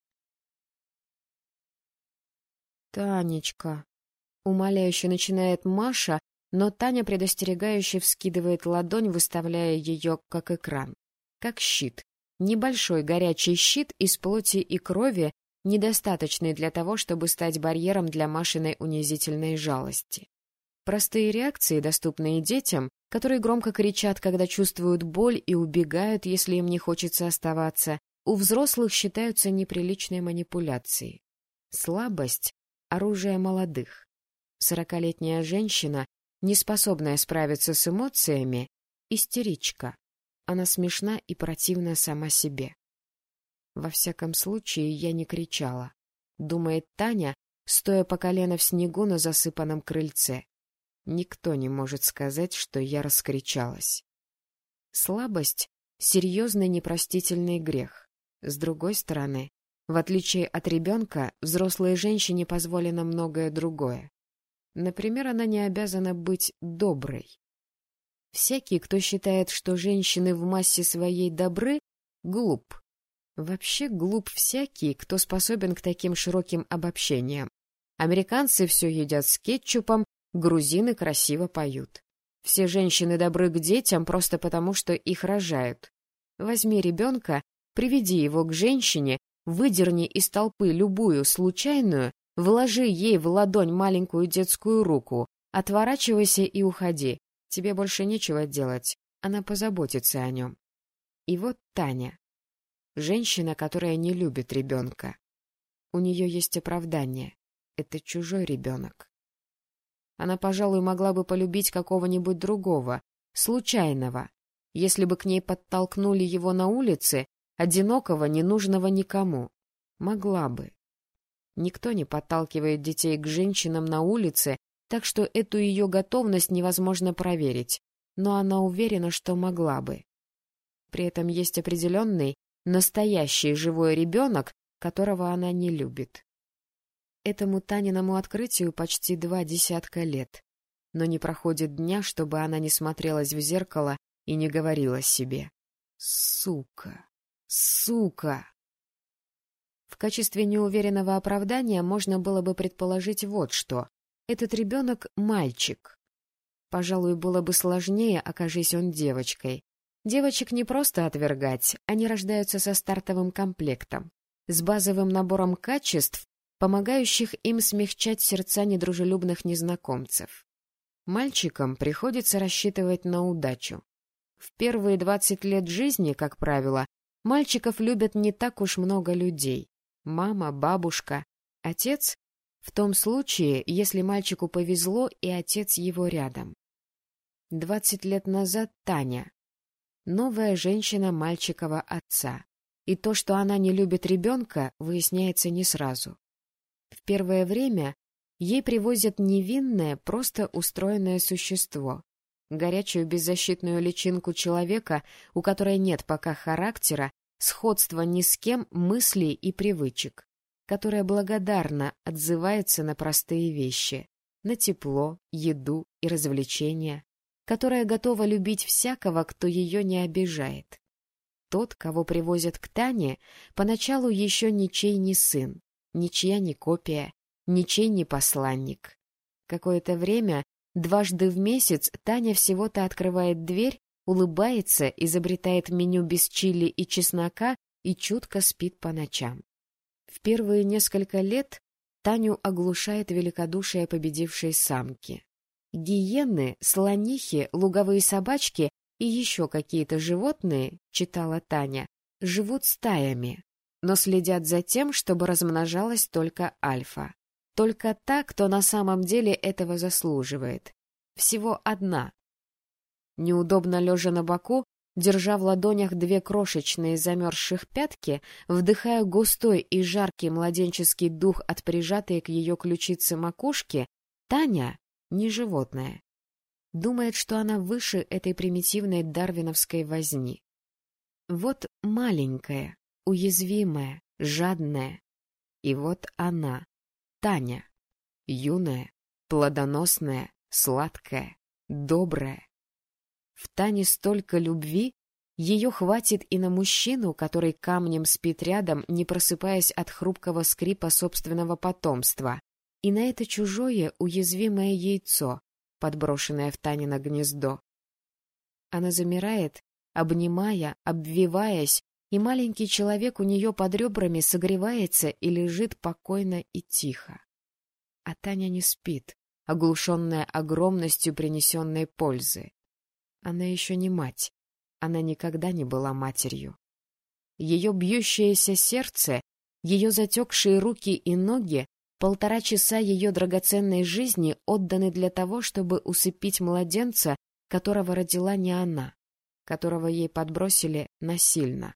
«Танечка!» — умоляюще начинает Маша, но Таня предостерегающе вскидывает ладонь, выставляя ее как экран, как щит. Небольшой горячий щит из плоти и крови, недостаточный для того, чтобы стать барьером для Машиной унизительной жалости. Простые реакции, доступные детям, которые громко кричат, когда чувствуют боль и убегают, если им не хочется оставаться, у взрослых считаются неприличной манипуляцией. Слабость — оружие молодых. Сорокалетняя женщина, не способная справиться с эмоциями, истеричка. Она смешна и противна сама себе. Во всяком случае, я не кричала, думает Таня, стоя по колено в снегу на засыпанном крыльце. Никто не может сказать, что я раскричалась. Слабость — серьезный непростительный грех. С другой стороны, в отличие от ребенка, взрослой женщине позволено многое другое. Например, она не обязана быть доброй. Всякий, кто считает, что женщины в массе своей добры, глуп. Вообще глуп всякий, кто способен к таким широким обобщениям. Американцы все едят с кетчупом, грузины красиво поют. Все женщины добры к детям просто потому, что их рожают. Возьми ребенка, приведи его к женщине, выдерни из толпы любую случайную, вложи ей в ладонь маленькую детскую руку, отворачивайся и уходи. Тебе больше нечего делать, она позаботится о нем. И вот Таня. Женщина, которая не любит ребенка. У нее есть оправдание. Это чужой ребенок. Она, пожалуй, могла бы полюбить какого-нибудь другого, случайного, если бы к ней подтолкнули его на улице, одинокого, ненужного никому. Могла бы. Никто не подталкивает детей к женщинам на улице, так что эту ее готовность невозможно проверить, но она уверена, что могла бы. При этом есть определенный, настоящий живой ребенок, которого она не любит. Этому Таниному открытию почти два десятка лет, но не проходит дня, чтобы она не смотрелась в зеркало и не говорила себе «Сука! Сука!». В качестве неуверенного оправдания можно было бы предположить вот что. Этот ребенок — мальчик. Пожалуй, было бы сложнее, окажись он девочкой. Девочек не просто отвергать, они рождаются со стартовым комплектом, с базовым набором качеств, помогающих им смягчать сердца недружелюбных незнакомцев. Мальчикам приходится рассчитывать на удачу. В первые двадцать лет жизни, как правило, мальчиков любят не так уж много людей. Мама, бабушка, отец — в том случае, если мальчику повезло и отец его рядом. Двадцать лет назад Таня, новая женщина мальчикова отца. и то, что она не любит ребенка, выясняется не сразу. В первое время ей привозят невинное, просто устроенное существо, горячую беззащитную личинку человека, у которой нет пока характера, сходства ни с кем, мыслей и привычек, которая благодарно отзывается на простые вещи, на тепло, еду и развлечения, которая готова любить всякого, кто ее не обижает. Тот, кого привозят к Тане, поначалу еще ничей не сын, ничья не копия, ничей не посланник. Какое-то время, дважды в месяц, Таня всего-то открывает дверь, улыбается, изобретает меню без чили и чеснока и чутко спит по ночам. В первые несколько лет Таню оглушает великодушие победившей самки. Гиены, слонихи, луговые собачки и еще какие-то животные, читала Таня, живут стаями, но следят за тем, чтобы размножалась только альфа. Только та, кто на самом деле этого заслуживает. Всего одна. Неудобно лежа на боку, держа в ладонях две крошечные замерзших пятки, вдыхая густой и жаркий младенческий дух от прижатой к ее ключице макушки, Таня, не животное, думает, что она выше этой примитивной дарвиновской возни. Вот маленькая, уязвимая, жадная. И вот она, Таня, юная, плодоносная, сладкая, добрая, в Тане столько любви, ее хватит и на мужчину, который камнем спит рядом, не просыпаясь от хрупкого скрипа собственного потомства, и на это чужое уязвимое яйцо, подброшенное в Танино гнездо. Она замирает, обнимая, обвиваясь, и маленький человек у нее под ребрами согревается и лежит покойно и тихо. А Таня не спит, оглушенная огромностью принесенной пользы. Она еще не мать. Она никогда не была матерью. Ее бьющееся сердце, ее затекшие руки и ноги, полтора часа ее драгоценной жизни отданы для того, чтобы усыпить младенца, которого родила не она, которого ей подбросили насильно.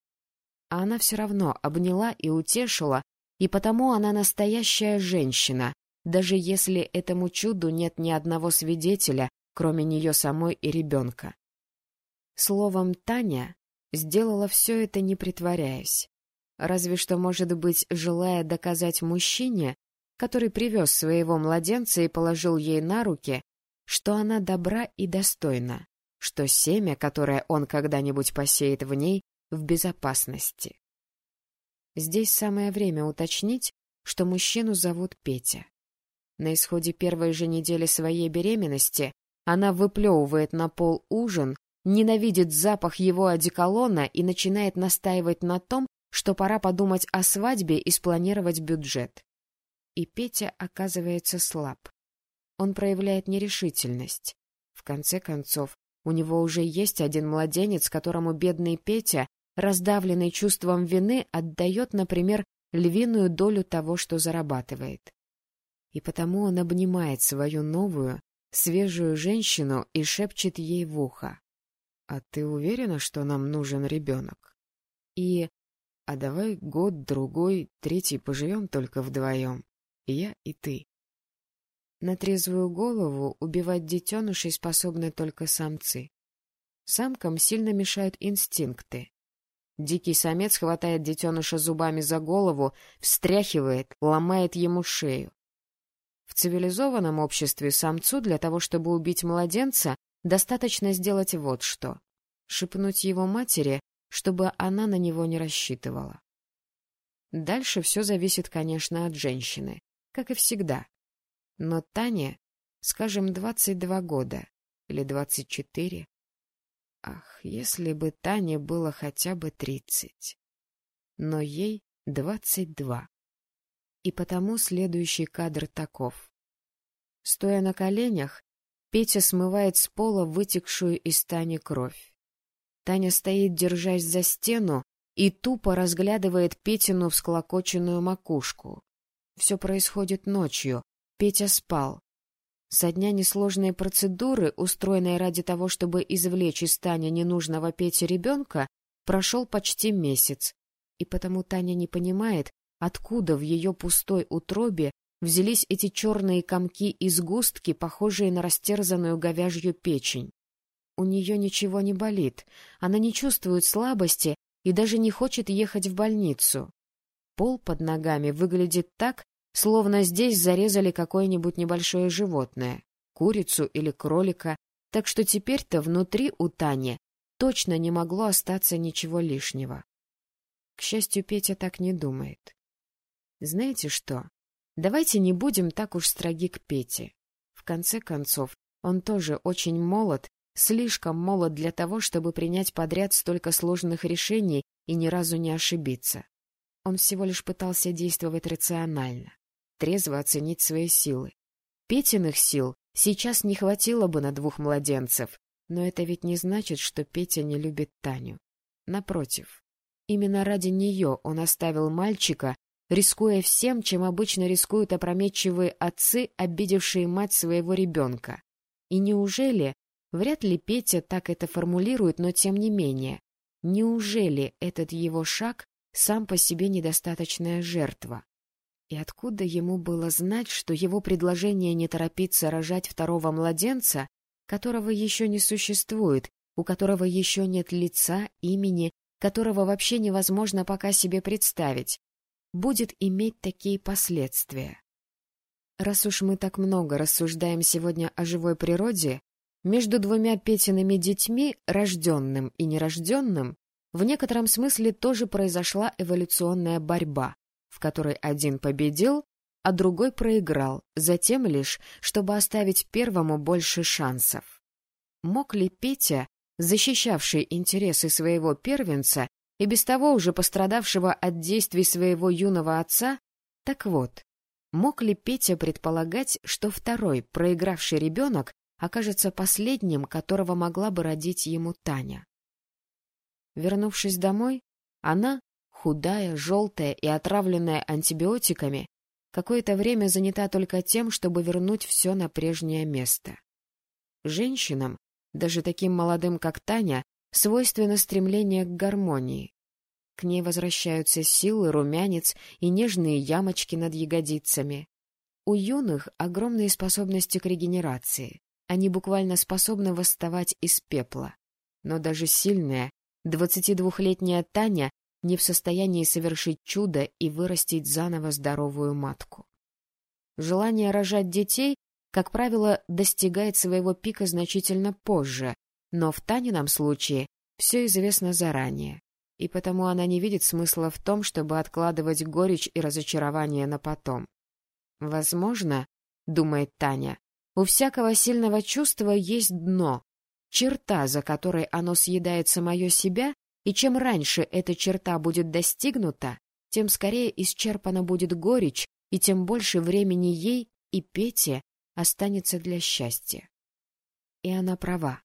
А она все равно обняла и утешила, и потому она настоящая женщина, даже если этому чуду нет ни одного свидетеля, кроме нее самой и ребенка. Словом, Таня сделала все это не притворяясь. Разве что, может быть, желая доказать мужчине, который привез своего младенца и положил ей на руки, что она добра и достойна, что семя, которое он когда-нибудь посеет в ней, в безопасности. Здесь самое время уточнить, что мужчину зовут Петя. На исходе первой же недели своей беременности она выплевывает на пол ужин, ненавидит запах его одеколона и начинает настаивать на том, что пора подумать о свадьбе и спланировать бюджет. И Петя оказывается слаб. Он проявляет нерешительность. В конце концов, у него уже есть один младенец, которому бедный Петя, раздавленный чувством вины, отдает, например, львиную долю того, что зарабатывает. И потому он обнимает свою новую, свежую женщину и шепчет ей в ухо. «А ты уверена, что нам нужен ребенок?» И «А давай год-другой, третий поживем только вдвоем, я и ты». На трезвую голову убивать детенышей способны только самцы. Самкам сильно мешают инстинкты. Дикий самец хватает детеныша зубами за голову, встряхивает, ломает ему шею. В цивилизованном обществе самцу для того, чтобы убить младенца, Достаточно сделать вот что — шепнуть его матери, чтобы она на него не рассчитывала. Дальше все зависит, конечно, от женщины, как и всегда. Но Тане, скажем, 22 года или 24. Ах, если бы Тане было хотя бы 30. Но ей 22. И потому следующий кадр таков. Стоя на коленях, Петя смывает с пола вытекшую из Тани кровь. Таня стоит, держась за стену, и тупо разглядывает Петину всклокоченную макушку. Все происходит ночью. Петя спал. Со дня несложной процедуры, устроенной ради того, чтобы извлечь из Тани ненужного Пете ребенка, прошел почти месяц. и потому Таня не понимает, откуда в ее пустой утробе взялись эти черные комки и сгустки, похожие на растерзанную говяжью печень. У нее ничего не болит, она не чувствует слабости и даже не хочет ехать в больницу. Пол под ногами выглядит так, словно здесь зарезали какое-нибудь небольшое животное, курицу или кролика, так что теперь-то внутри у Тани точно не могло остаться ничего лишнего. К счастью, Петя так не думает. Знаете что? Давайте не будем так уж строги к Пете. В конце концов, он тоже очень молод, слишком молод для того, чтобы принять подряд столько сложных решений и ни разу не ошибиться. Он всего лишь пытался действовать рационально, трезво оценить свои силы. Петиных сил сейчас не хватило бы на двух младенцев, но это ведь не значит, что Петя не любит Таню. Напротив, именно ради нее он оставил мальчика рискуя всем, чем обычно рискуют опрометчивые отцы, обидевшие мать своего ребенка. И неужели, вряд ли Петя так это формулирует, но тем не менее, неужели этот его шаг сам по себе недостаточная жертва? И откуда ему было знать, что его предложение не торопиться рожать второго младенца, которого еще не существует, у которого еще нет лица, имени, которого вообще невозможно пока себе представить, будет иметь такие последствия. Раз уж мы так много рассуждаем сегодня о живой природе, между двумя Петиными детьми, рожденным и нерожденным, в некотором смысле тоже произошла эволюционная борьба, в которой один победил, а другой проиграл, затем лишь, чтобы оставить первому больше шансов. Мог ли Петя, защищавший интересы своего первенца, и без того уже пострадавшего от действий своего юного отца, так вот, мог ли Петя предполагать, что второй, проигравший ребенок, окажется последним, которого могла бы родить ему Таня? Вернувшись домой, она, худая, желтая и отравленная антибиотиками, какое-то время занята только тем, чтобы вернуть все на прежнее место. Женщинам, даже таким молодым, как Таня, свойственно стремление к гармонии. К ней возвращаются силы, румянец и нежные ямочки над ягодицами. У юных огромные способности к регенерации. Они буквально способны восставать из пепла. Но даже сильная, 22-летняя Таня не в состоянии совершить чудо и вырастить заново здоровую матку. Желание рожать детей, как правило, достигает своего пика значительно позже, но в Танином случае все известно заранее, и потому она не видит смысла в том, чтобы откладывать горечь и разочарование на потом. «Возможно, — думает Таня, — у всякого сильного чувства есть дно, черта, за которой оно съедает самое себя, и чем раньше эта черта будет достигнута, тем скорее исчерпана будет горечь, и тем больше времени ей и Пете останется для счастья. И она права.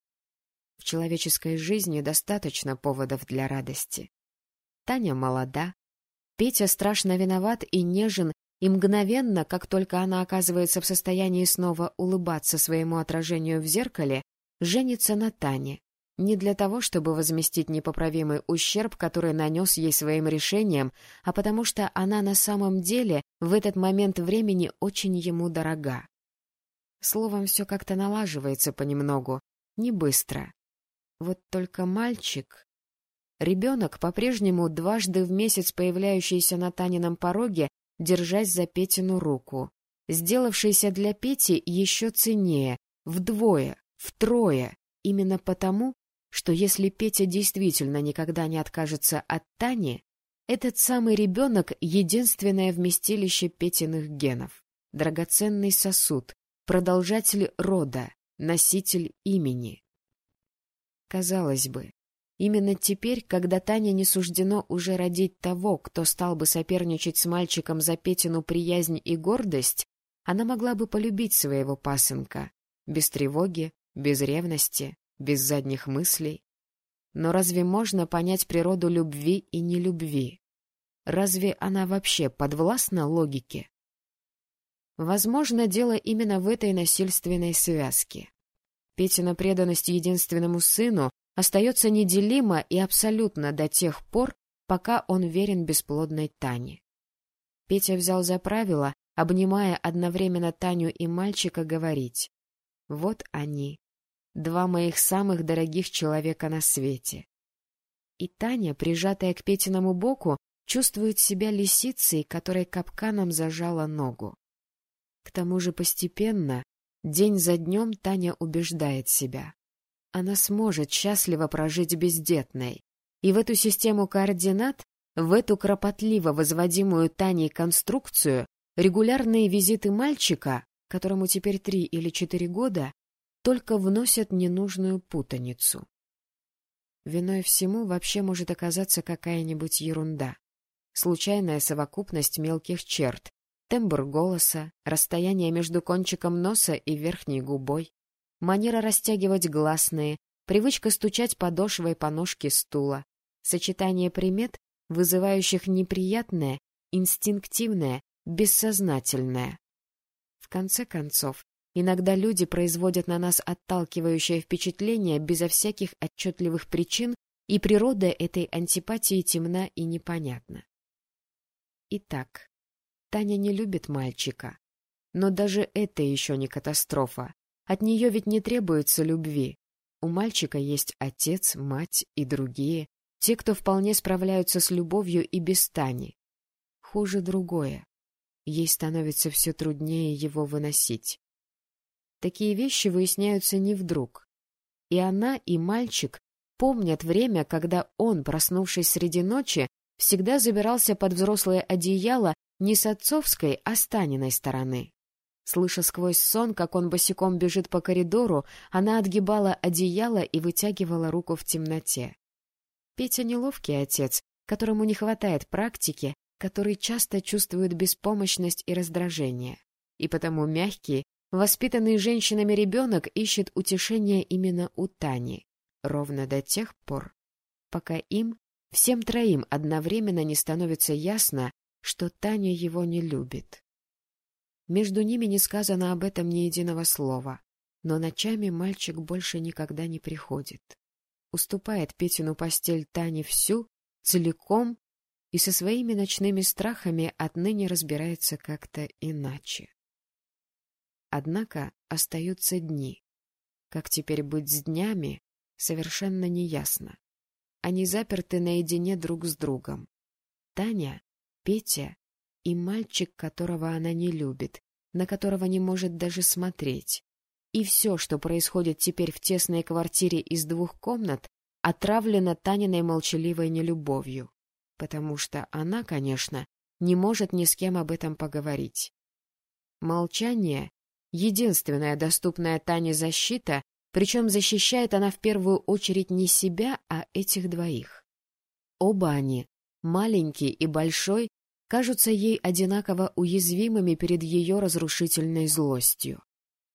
В человеческой жизни достаточно поводов для радости. Таня молода, Петя страшно виноват и нежен, и мгновенно, как только она оказывается в состоянии снова улыбаться своему отражению в зеркале, женится на Тане. Не для того, чтобы возместить непоправимый ущерб, который нанес ей своим решением, а потому что она на самом деле в этот момент времени очень ему дорога. Словом, все как-то налаживается понемногу, не быстро. Вот только мальчик... Ребенок, по-прежнему дважды в месяц появляющийся на Танином пороге, держась за Петину руку, сделавшийся для Пети еще ценнее, вдвое, втрое, именно потому, что если Петя действительно никогда не откажется от Тани, этот самый ребенок — единственное вместилище Петиных генов, драгоценный сосуд, продолжатель рода, носитель имени. Казалось бы, именно теперь, когда Тане не суждено уже родить того, кто стал бы соперничать с мальчиком за Петину приязнь и гордость, она могла бы полюбить своего пасынка, без тревоги, без ревности, без задних мыслей. Но разве можно понять природу любви и нелюбви? Разве она вообще подвластна логике? Возможно, дело именно в этой насильственной связке. Петина преданность единственному сыну остается неделима и абсолютно до тех пор, пока он верен бесплодной Тане. Петя взял за правило, обнимая одновременно Таню и мальчика, говорить. Вот они, два моих самых дорогих человека на свете. И Таня, прижатая к Петиному боку, чувствует себя лисицей, которой капканом зажала ногу. К тому же постепенно, день за днем, Таня убеждает себя. Она сможет счастливо прожить бездетной. И в эту систему координат, в эту кропотливо возводимую Таней конструкцию, регулярные визиты мальчика, которому теперь три или четыре года, только вносят ненужную путаницу. Виной всему вообще может оказаться какая-нибудь ерунда. Случайная совокупность мелких черт, тембр голоса, расстояние между кончиком носа и верхней губой, манера растягивать гласные, привычка стучать подошвой по ножке стула, сочетание примет, вызывающих неприятное, инстинктивное, бессознательное. В конце концов, Иногда люди производят на нас отталкивающее впечатление безо всяких отчетливых причин, и природа этой антипатии темна и непонятна. Итак, Таня не любит мальчика. Но даже это еще не катастрофа. От нее ведь не требуется любви. У мальчика есть отец, мать и другие, те, кто вполне справляются с любовью и без Тани. Хуже другое. Ей становится все труднее его выносить. Такие вещи выясняются не вдруг. И она, и мальчик помнят время, когда он, проснувшись среди ночи, всегда забирался под взрослое одеяло не с отцовской, а с Таниной стороны. Слыша сквозь сон, как он босиком бежит по коридору, она отгибала одеяло и вытягивала руку в темноте. Петя неловкий отец, которому не хватает практики, который часто чувствует беспомощность и раздражение, и потому мягкий, Воспитанный женщинами ребенок ищет утешение именно у Тани, ровно до тех пор, пока им, всем троим одновременно не становится ясно, что Таня его не любит. Между ними не сказано об этом ни единого слова, но ночами мальчик больше никогда не приходит. Уступает Петину постель Тане всю, целиком, и со своими ночными страхами отныне разбирается как-то иначе. Однако остаются дни. Как теперь быть с днями, совершенно неясно. Они заперты наедине друг с другом. Таня, Петя и мальчик, которого она не любит, на которого не может даже смотреть. И все, что происходит теперь в тесной квартире из двух комнат, отравлено Таниной молчаливой нелюбовью, потому что она, конечно, не может ни с кем об этом поговорить. Молчание единственная доступная Тане защита, причем защищает она в первую очередь не себя, а этих двоих. Оба они, маленький и большой, кажутся ей одинаково уязвимыми перед ее разрушительной злостью.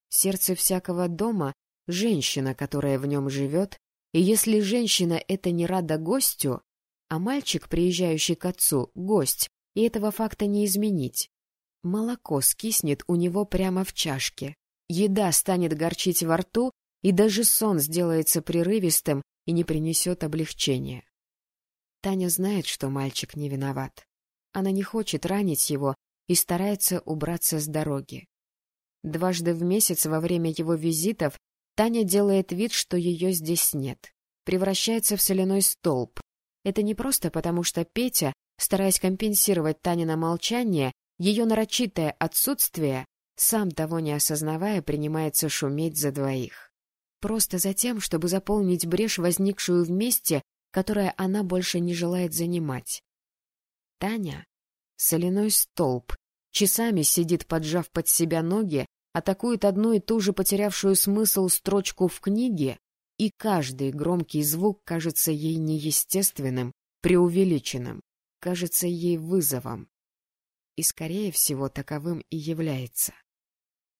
Сердце всякого дома — женщина, которая в нем живет, и если женщина это не рада гостю, а мальчик, приезжающий к отцу, — гость, и этого факта не изменить, Молоко скиснет у него прямо в чашке, еда станет горчить во рту, и даже сон сделается прерывистым и не принесет облегчения. Таня знает, что мальчик не виноват. Она не хочет ранить его и старается убраться с дороги. Дважды в месяц во время его визитов Таня делает вид, что ее здесь нет. Превращается в соляной столб. Это не просто потому, что Петя, стараясь компенсировать Танино молчание, ее нарочитое отсутствие, сам того не осознавая, принимается шуметь за двоих. Просто за тем, чтобы заполнить брешь, возникшую в месте, которое она больше не желает занимать. Таня — соляной столб, часами сидит, поджав под себя ноги, атакует одну и ту же потерявшую смысл строчку в книге, и каждый громкий звук кажется ей неестественным, преувеличенным, кажется ей вызовом и, скорее всего, таковым и является.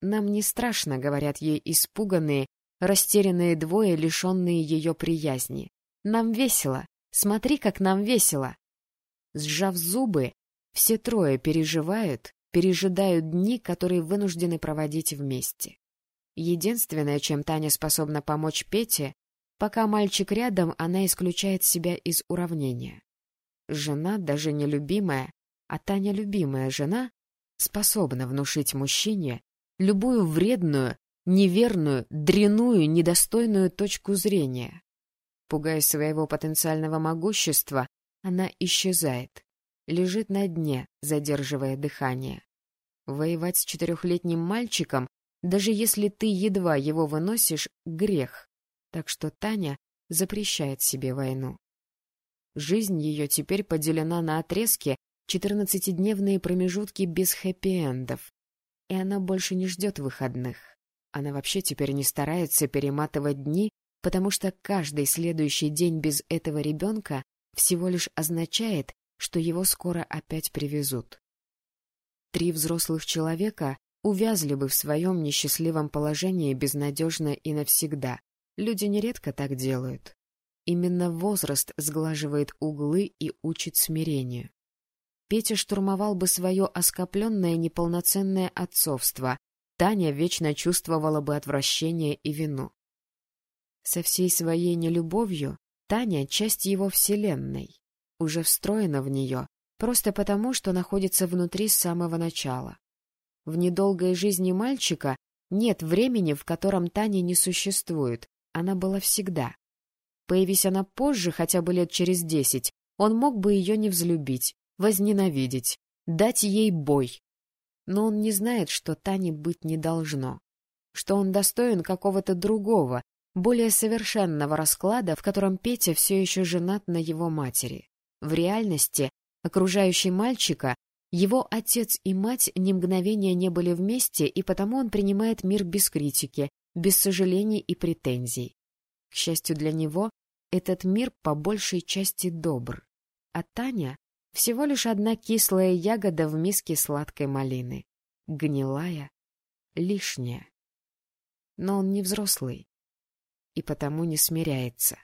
Нам не страшно, говорят ей испуганные, растерянные двое, лишенные ее приязни. Нам весело. Смотри, как нам весело. Сжав зубы, все трое переживают, пережидают дни, которые вынуждены проводить вместе. Единственное, чем Таня способна помочь Пете, пока мальчик рядом, она исключает себя из уравнения. Жена, даже нелюбимая, а Таня любимая жена, способна внушить мужчине любую вредную, неверную, дряную, недостойную точку зрения. Пугая своего потенциального могущества, она исчезает, лежит на дне, задерживая дыхание. Воевать с четырехлетним мальчиком, даже если ты едва его выносишь, — грех. Так что Таня запрещает себе войну. Жизнь ее теперь поделена на отрезки, четырнадцатидневные промежутки без хэппи-эндов. И она больше не ждет выходных. Она вообще теперь не старается перематывать дни, потому что каждый следующий день без этого ребенка всего лишь означает, что его скоро опять привезут. Три взрослых человека увязли бы в своем несчастливом положении безнадежно и навсегда. Люди нередко так делают. Именно возраст сглаживает углы и учит смирению. Петя штурмовал бы свое оскопленное неполноценное отцовство, Таня вечно чувствовала бы отвращение и вину. Со всей своей нелюбовью Таня — часть его вселенной, уже встроена в нее, просто потому, что находится внутри с самого начала. В недолгой жизни мальчика нет времени, в котором Таня не существует, она была всегда. Появись она позже, хотя бы лет через десять, он мог бы ее не взлюбить, возненавидеть, дать ей бой. Но он не знает, что Тане быть не должно, что он достоин какого-то другого, более совершенного расклада, в котором Петя все еще женат на его матери. В реальности окружающий мальчика, его отец и мать ни мгновения не были вместе, и потому он принимает мир без критики, без сожалений и претензий. К счастью для него, этот мир по большей части добр, а Таня — всего лишь одна кислая ягода в миске сладкой малины. Гнилая, лишняя. Но он не взрослый и потому не смиряется.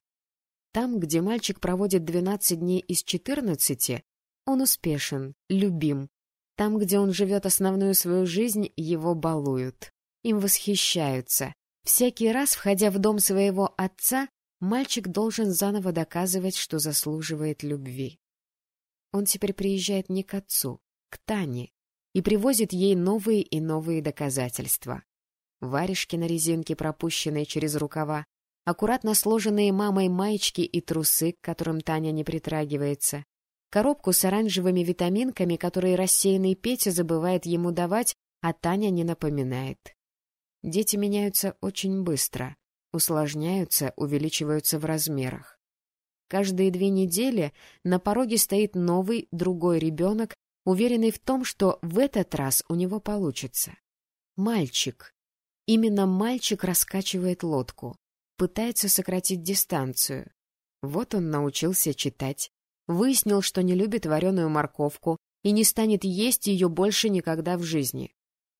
Там, где мальчик проводит 12 дней из 14, он успешен, любим. Там, где он живет основную свою жизнь, его балуют. Им восхищаются. Всякий раз, входя в дом своего отца, мальчик должен заново доказывать, что заслуживает любви. Он теперь приезжает не к отцу, к Тане, и привозит ей новые и новые доказательства. Варежки на резинке, пропущенные через рукава, аккуратно сложенные мамой маечки и трусы, к которым Таня не притрагивается, коробку с оранжевыми витаминками, которые рассеянный Петя забывает ему давать, а Таня не напоминает. Дети меняются очень быстро, усложняются, увеличиваются в размерах. Каждые две недели на пороге стоит новый, другой ребенок, уверенный в том, что в этот раз у него получится. Мальчик. Именно мальчик раскачивает лодку пытается сократить дистанцию. Вот он научился читать, выяснил, что не любит вареную морковку и не станет есть ее больше никогда в жизни.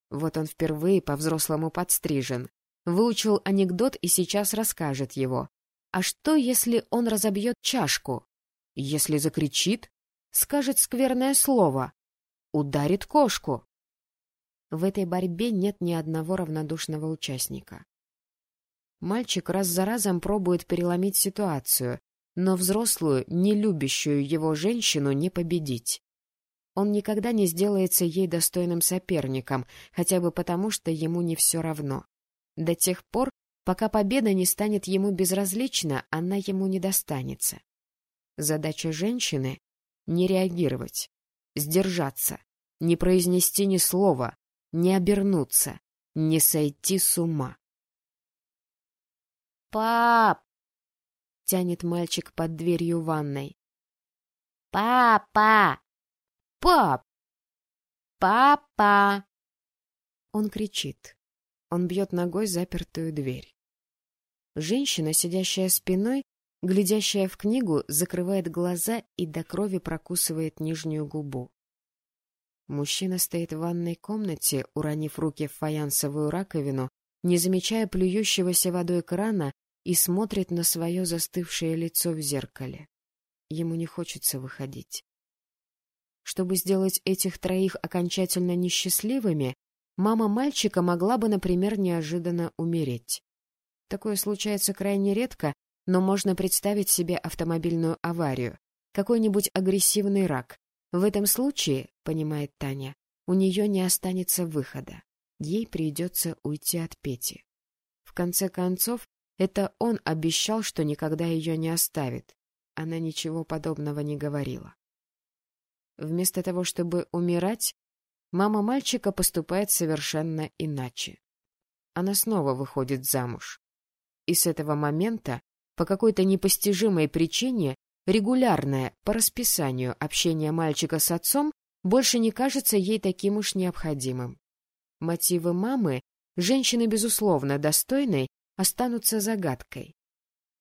Вот он впервые по-взрослому подстрижен, выучил анекдот и сейчас расскажет его. А что, если он разобьет чашку? Если закричит, скажет скверное слово, ударит кошку? В этой борьбе нет ни одного равнодушного участника. Мальчик раз за разом пробует переломить ситуацию, но взрослую, не любящую его женщину не победить. Он никогда не сделается ей достойным соперником, хотя бы потому, что ему не все равно. До тех пор, пока победа не станет ему безразлична, она ему не достанется. Задача женщины — не реагировать, сдержаться, не произнести ни слова, не обернуться, не сойти с ума. «Пап!» — тянет мальчик под дверью ванной. «Папа! Пап! Папа!» Он кричит. Он бьет ногой запертую дверь. Женщина, сидящая спиной, глядящая в книгу, закрывает глаза и до крови прокусывает нижнюю губу. Мужчина стоит в ванной комнате, уронив руки в фаянсовую раковину не замечая плюющегося водой крана, и смотрит на свое застывшее лицо в зеркале. Ему не хочется выходить. Чтобы сделать этих троих окончательно несчастливыми, мама мальчика могла бы, например, неожиданно умереть. Такое случается крайне редко, но можно представить себе автомобильную аварию, какой-нибудь агрессивный рак. В этом случае, понимает Таня, у нее не останется выхода. Ей придется уйти от Пети. В конце концов, это он обещал, что никогда ее не оставит. Она ничего подобного не говорила. Вместо того, чтобы умирать, мама мальчика поступает совершенно иначе. Она снова выходит замуж. И с этого момента, по какой-то непостижимой причине, регулярное, по расписанию, общение мальчика с отцом больше не кажется ей таким уж необходимым. Мотивы мамы, женщины, безусловно, достойной, останутся загадкой.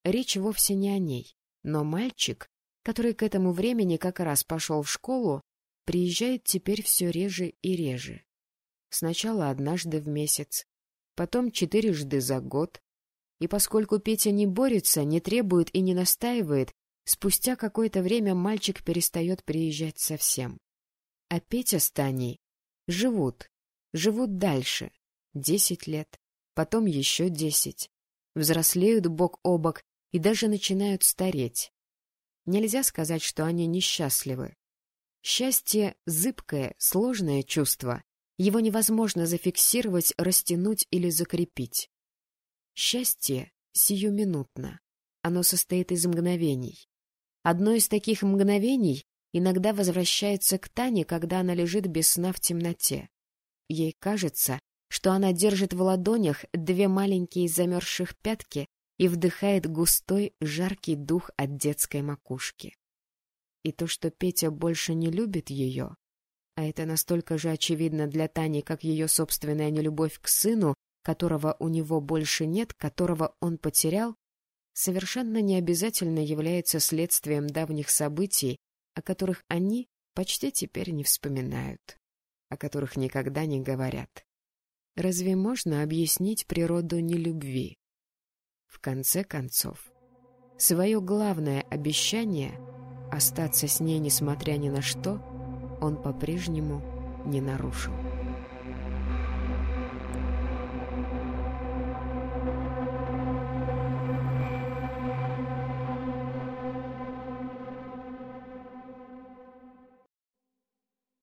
Речь вовсе не о ней, но мальчик, который к этому времени как раз пошел в школу, приезжает теперь все реже и реже. Сначала однажды в месяц, потом четырежды за год. И поскольку Петя не борется, не требует и не настаивает, спустя какое-то время мальчик перестает приезжать совсем. А Петя с Таней живут, живут дальше. Десять лет, потом еще десять. Взрослеют бок о бок и даже начинают стареть. Нельзя сказать, что они несчастливы. Счастье — зыбкое, сложное чувство. Его невозможно зафиксировать, растянуть или закрепить. Счастье сиюминутно. Оно состоит из мгновений. Одно из таких мгновений иногда возвращается к Тане, когда она лежит без сна в темноте. Ей кажется, что она держит в ладонях две маленькие замерзших пятки и вдыхает густой, жаркий дух от детской макушки. И то, что Петя больше не любит ее, а это настолько же очевидно для Тани, как ее собственная нелюбовь к сыну, которого у него больше нет, которого он потерял, совершенно не обязательно является следствием давних событий, о которых они почти теперь не вспоминают, о которых никогда не говорят. Разве можно объяснить природу нелюбви? В конце концов, свое главное обещание — остаться с ней, несмотря ни на что, он по-прежнему не нарушил.